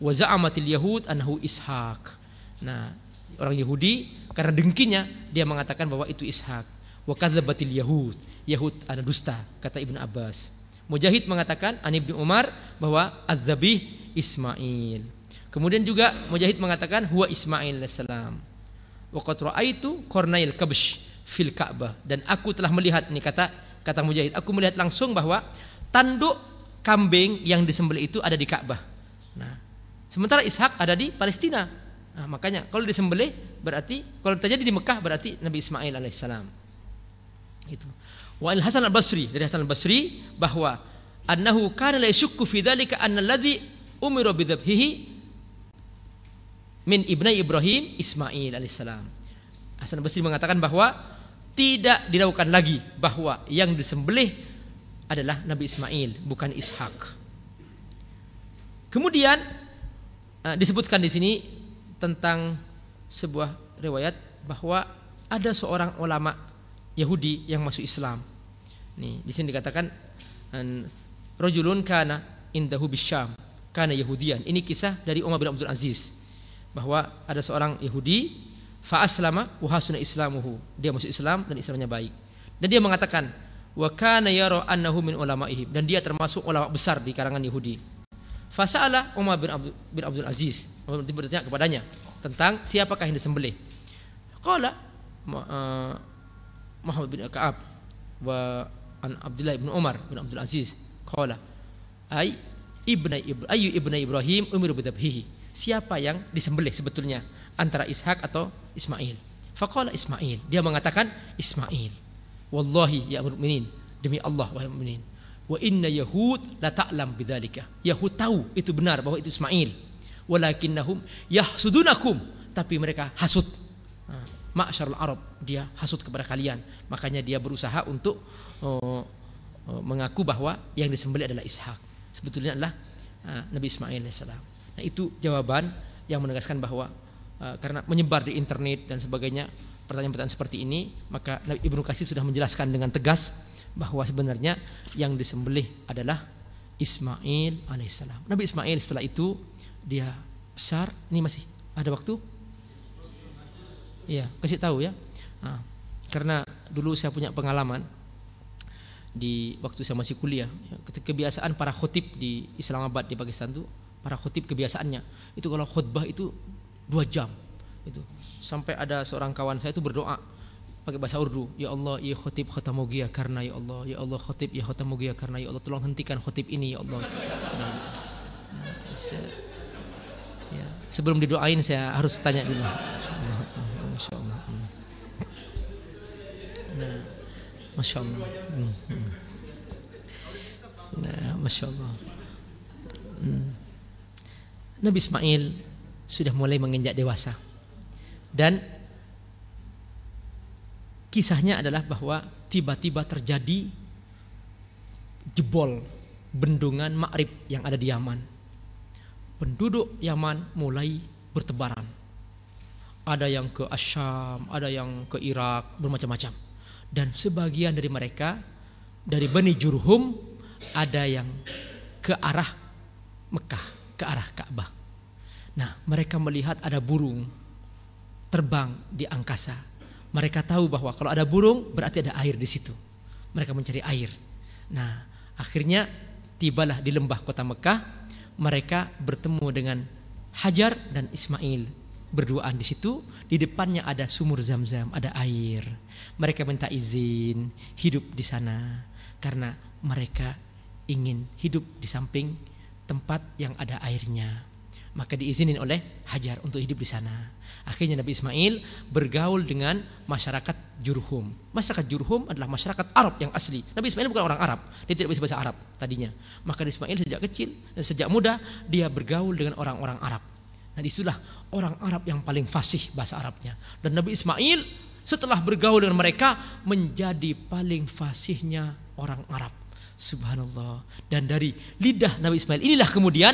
wa za'amatil yahud annahu ishaq. Nah, orang Yahudi karena dengkinya dia mengatakan bahwa itu Ishak. Wa kadzabatil yahud. Yahud ada dusta kata Ibnu Abbas. Mujahid mengatakan an Ibnu Umar bahwa adzabih Ismail. Kemudian juga Mujahid mengatakan huwa Ismail alaihissalam. Wa qad raaitu qarnail kabsh fil Ka'bah dan aku telah melihat ini kata kata Mujahid aku melihat langsung bahwa tanduk kambing yang disembelih itu ada di Ka'bah. Nah, Sementara Ishak ada di Palestina. Nah, makanya kalau disembelih berarti kalau terjadi di Mekah berarti Nabi Ismail alaihissalam. Itu. Wa Hasan al Basri dari Hasan al Basri bahwa annahu kana la yashukku fi dzalika anna alladhi umira bidhabhihi min ibni Ibrahim Ismail alaihissalam. Hasan al Basri mengatakan bahwa tidak diragukan lagi bahwa yang disembelih adalah Nabi Ismail bukan Ishak. Kemudian uh, disebutkan di sini tentang sebuah riwayat bahwa ada seorang ulama Yahudi yang masuk Islam. Nih, di sini dikatakan rajulun kana indahu bisyam kana Yahudian. Ini kisah dari Umar bin Abdul Aziz bahwa ada seorang Yahudi fa aslama wa hasuna islamuhu. Dia masuk Islam dan Islamnya baik. Dan dia mengatakan wa kana yara annahu min ulamaihim dan dia termasuk ulama besar di kalangan Yahudi. Fasa'ala Umar bin Abdul, bin Abdul Aziz bertanya kepadanya tentang siapakah yang disembelih. Qala uh, Muhammad bin Ka'ab wa an Abdullah bin Umar bin Abdul Aziz qala ay ibnu ibnu ayu ibnu Ibrahim umir bidabhihi. Siapa yang disembelih sebetulnya antara Ishak atau Ismail? Faqala Ismail. Dia mengatakan Ismail. Wallahi ya mukminin demi Allah wahai mukminin Wa inna Yahud la ta'lam bidzalika. Yahud tahu itu benar bahwa itu Ismail. Walakinnahum yahsudunakum tapi mereka hasut. Nah, Arab, dia hasut kepada kalian. Makanya dia berusaha untuk oh, oh, mengaku bahwa yang disembelih adalah Ishak. Sebetulnya adalah Nabi Ismail AS. Nah itu jawaban yang menegaskan bahwa karena menyebar di internet dan sebagainya pertanyaan-pertanyaan seperti ini maka Nabi Ibnu Katsir sudah menjelaskan dengan tegas bahwa sebenarnya yang disembelih adalah Ismail alaihissalam. Nabi Ismail setelah itu dia besar. Ini masih ada waktu? Iya, kasih tahu ya. Nah, karena dulu saya punya pengalaman di waktu saya masih kuliah. Kebiasaan para khotib di Islamabad di Pakistan itu para khotib kebiasaannya itu kalau khutbah itu dua jam. Itu. Sampai ada seorang kawan saya itu berdoa. Pakai bahasa Urdu. Ya Allah ya khotib khotamogia karena ya Allah. Ya Allah khotib ya khotamogia karena ya Allah. Tolong hentikan khotib ini ya Allah. Nah, gitu. nah, ya, sebelum didoain saya harus tanya dulu. Masya Allah nah Masya Allah hmm, hmm. nah Masya Allah hmm. Nabi Ismail sudah mulai menginjak dewasa dan kisahnya adalah bahwa tiba-tiba terjadi jebol bendungan Ma'rib yang ada di Yaman. Penduduk Yaman mulai bertebaran. Ada yang ke Asyam, ada yang ke Irak, bermacam-macam. Dan sebagian dari mereka dari Bani Jurhum ada yang ke arah Mekah, ke arah Ka'bah. Nah, mereka melihat ada burung terbang di angkasa. Mereka tahu bahwa kalau ada burung berarti ada air di situ. Mereka mencari air. Nah, akhirnya tibalah di lembah kota Mekah. Mereka bertemu dengan Hajar dan Ismail berduaan di situ. Di depannya ada sumur zam-zam, ada air. Mereka minta izin hidup di sana karena mereka ingin hidup di samping tempat yang ada airnya. Maka diizinin oleh Hajar untuk hidup di sana. Akhirnya Nabi Ismail bergaul dengan masyarakat Jurhum. Masyarakat Jurhum adalah masyarakat Arab yang asli. Nabi Ismail bukan orang Arab, dia tidak bisa bahasa Arab tadinya. Maka Nabi Ismail sejak kecil dan sejak muda dia bergaul dengan orang-orang Arab. Nah di situlah orang Arab yang paling fasih bahasa Arabnya. Dan Nabi Ismail setelah bergaul dengan mereka menjadi paling fasihnya orang Arab. Subhanallah. Dan dari lidah Nabi Ismail inilah kemudian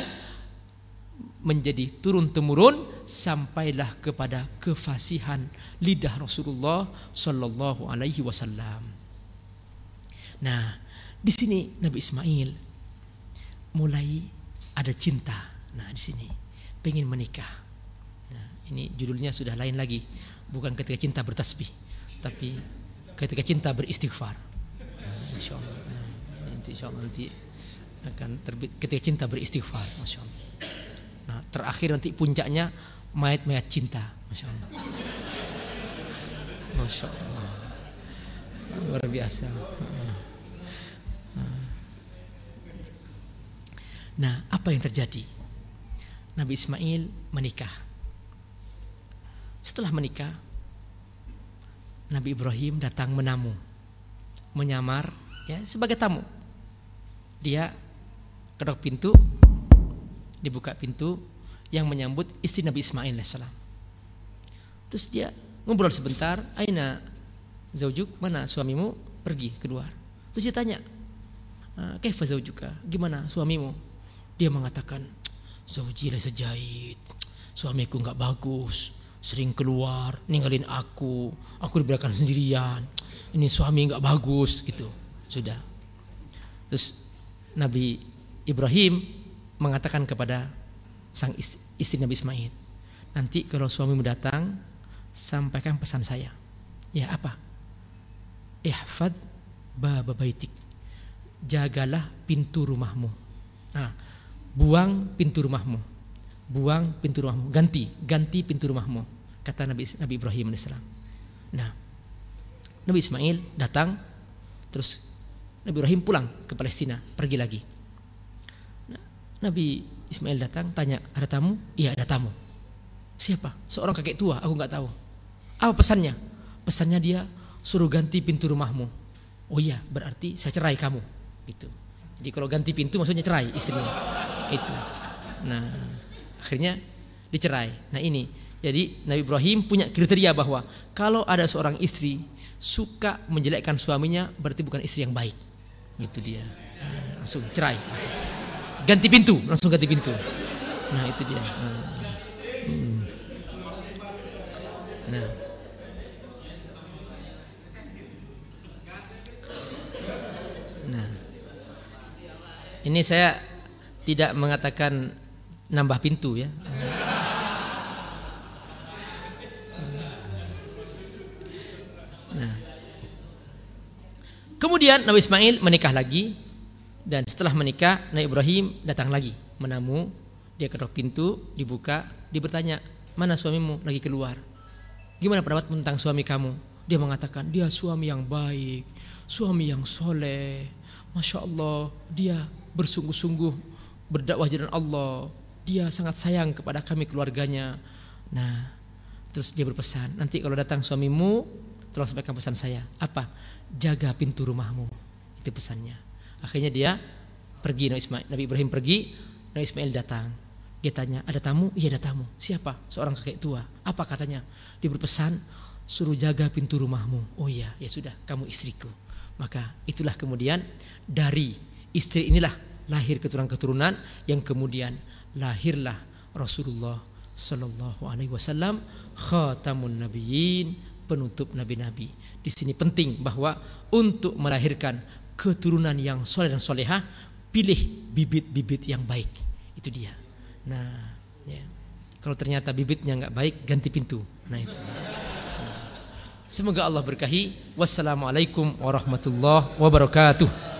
menjadi turun temurun sampailah kepada kefasihan lidah Rasulullah Shallallahu Alaihi Wasallam. Nah, di sini Nabi Ismail mulai ada cinta. Nah, di sini pengen menikah. Nah, ini judulnya sudah lain lagi, bukan ketika cinta bertasbih, tapi ketika cinta beristighfar. Nah, insya Allah, nah, insya Allah nanti akan terbit ketika cinta beristighfar, masya Allah. Nah, terakhir nanti puncaknya mayat-mayat cinta. Masya Allah. Masya Allah. Luar biasa. Nah, apa yang terjadi? Nabi Ismail menikah. Setelah menikah, Nabi Ibrahim datang menamu, menyamar ya sebagai tamu. Dia kedok pintu, dibuka pintu yang menyambut istri Nabi Ismail AS. Terus dia ngobrol sebentar, Aina zaujuk, mana suamimu pergi keluar. Terus dia tanya, ah, Kaifa zaujuka, gimana suamimu? Dia mengatakan, Zauji lesa jahit, suamiku nggak bagus, sering keluar, ninggalin aku, aku diberikan sendirian, ini suami nggak bagus gitu, sudah. Terus Nabi Ibrahim mengatakan kepada sang istri, istri Nabi Ismail, nanti kalau suamimu datang, sampaikan pesan saya. Ya apa? Ihfad baba baitik. Jagalah pintu rumahmu. Nah, buang pintu rumahmu. Buang pintu rumahmu. Ganti, ganti pintu rumahmu. Kata Nabi, Nabi Ibrahim AS. Nah, Nabi Ismail datang, terus Nabi Ibrahim pulang ke Palestina, pergi lagi. Nabi Ismail datang tanya ada tamu? Iya ada tamu. Siapa? Seorang kakek tua aku nggak tahu. Apa pesannya? Pesannya dia suruh ganti pintu rumahmu. Oh iya berarti saya cerai kamu. Gitu. Jadi kalau ganti pintu maksudnya cerai istrinya. Itu. Nah akhirnya dicerai. Nah ini. Jadi Nabi Ibrahim punya kriteria bahwa kalau ada seorang istri suka menjelekkan suaminya berarti bukan istri yang baik. Itu dia. Langsung cerai. Langsung. Ganti pintu, langsung ganti pintu. Nah itu dia. Hmm. Nah. Nah. Ini saya tidak mengatakan nambah pintu ya. Nah. Kemudian Nabi Ismail menikah lagi dan setelah menikah Nabi Ibrahim datang lagi menamu dia ketok pintu dibuka dia bertanya mana suamimu? Lagi keluar. Gimana pendapat tentang suami kamu? Dia mengatakan dia suami yang baik suami yang soleh. Masya Allah dia bersungguh-sungguh berdakwah jalan Allah. Dia sangat sayang kepada kami keluarganya. Nah terus dia berpesan nanti kalau datang suamimu tolong sampaikan pesan saya. Apa? Jaga pintu rumahmu. Itu pesannya akhirnya dia pergi Nabi Ismail Nabi Ibrahim pergi Nabi Ismail datang dia tanya, ada tamu? Iya ada tamu. Siapa? Seorang kakek tua. Apa katanya? Dia berpesan, suruh jaga pintu rumahmu. Oh iya, ya sudah, kamu istriku. Maka itulah kemudian dari istri inilah lahir keturunan-keturunan yang kemudian lahirlah Rasulullah Sallallahu Alaihi Wasallam khatamun nabiyyin penutup nabi-nabi. Di sini penting bahwa untuk melahirkan keturunan yang soleh dan soleha pilih bibit-bibit yang baik. Itu dia. Nah, ya. Kalau ternyata bibitnya nggak baik, ganti pintu. Nah itu. Nah. Semoga Allah berkahi. Wassalamualaikum warahmatullahi wabarakatuh.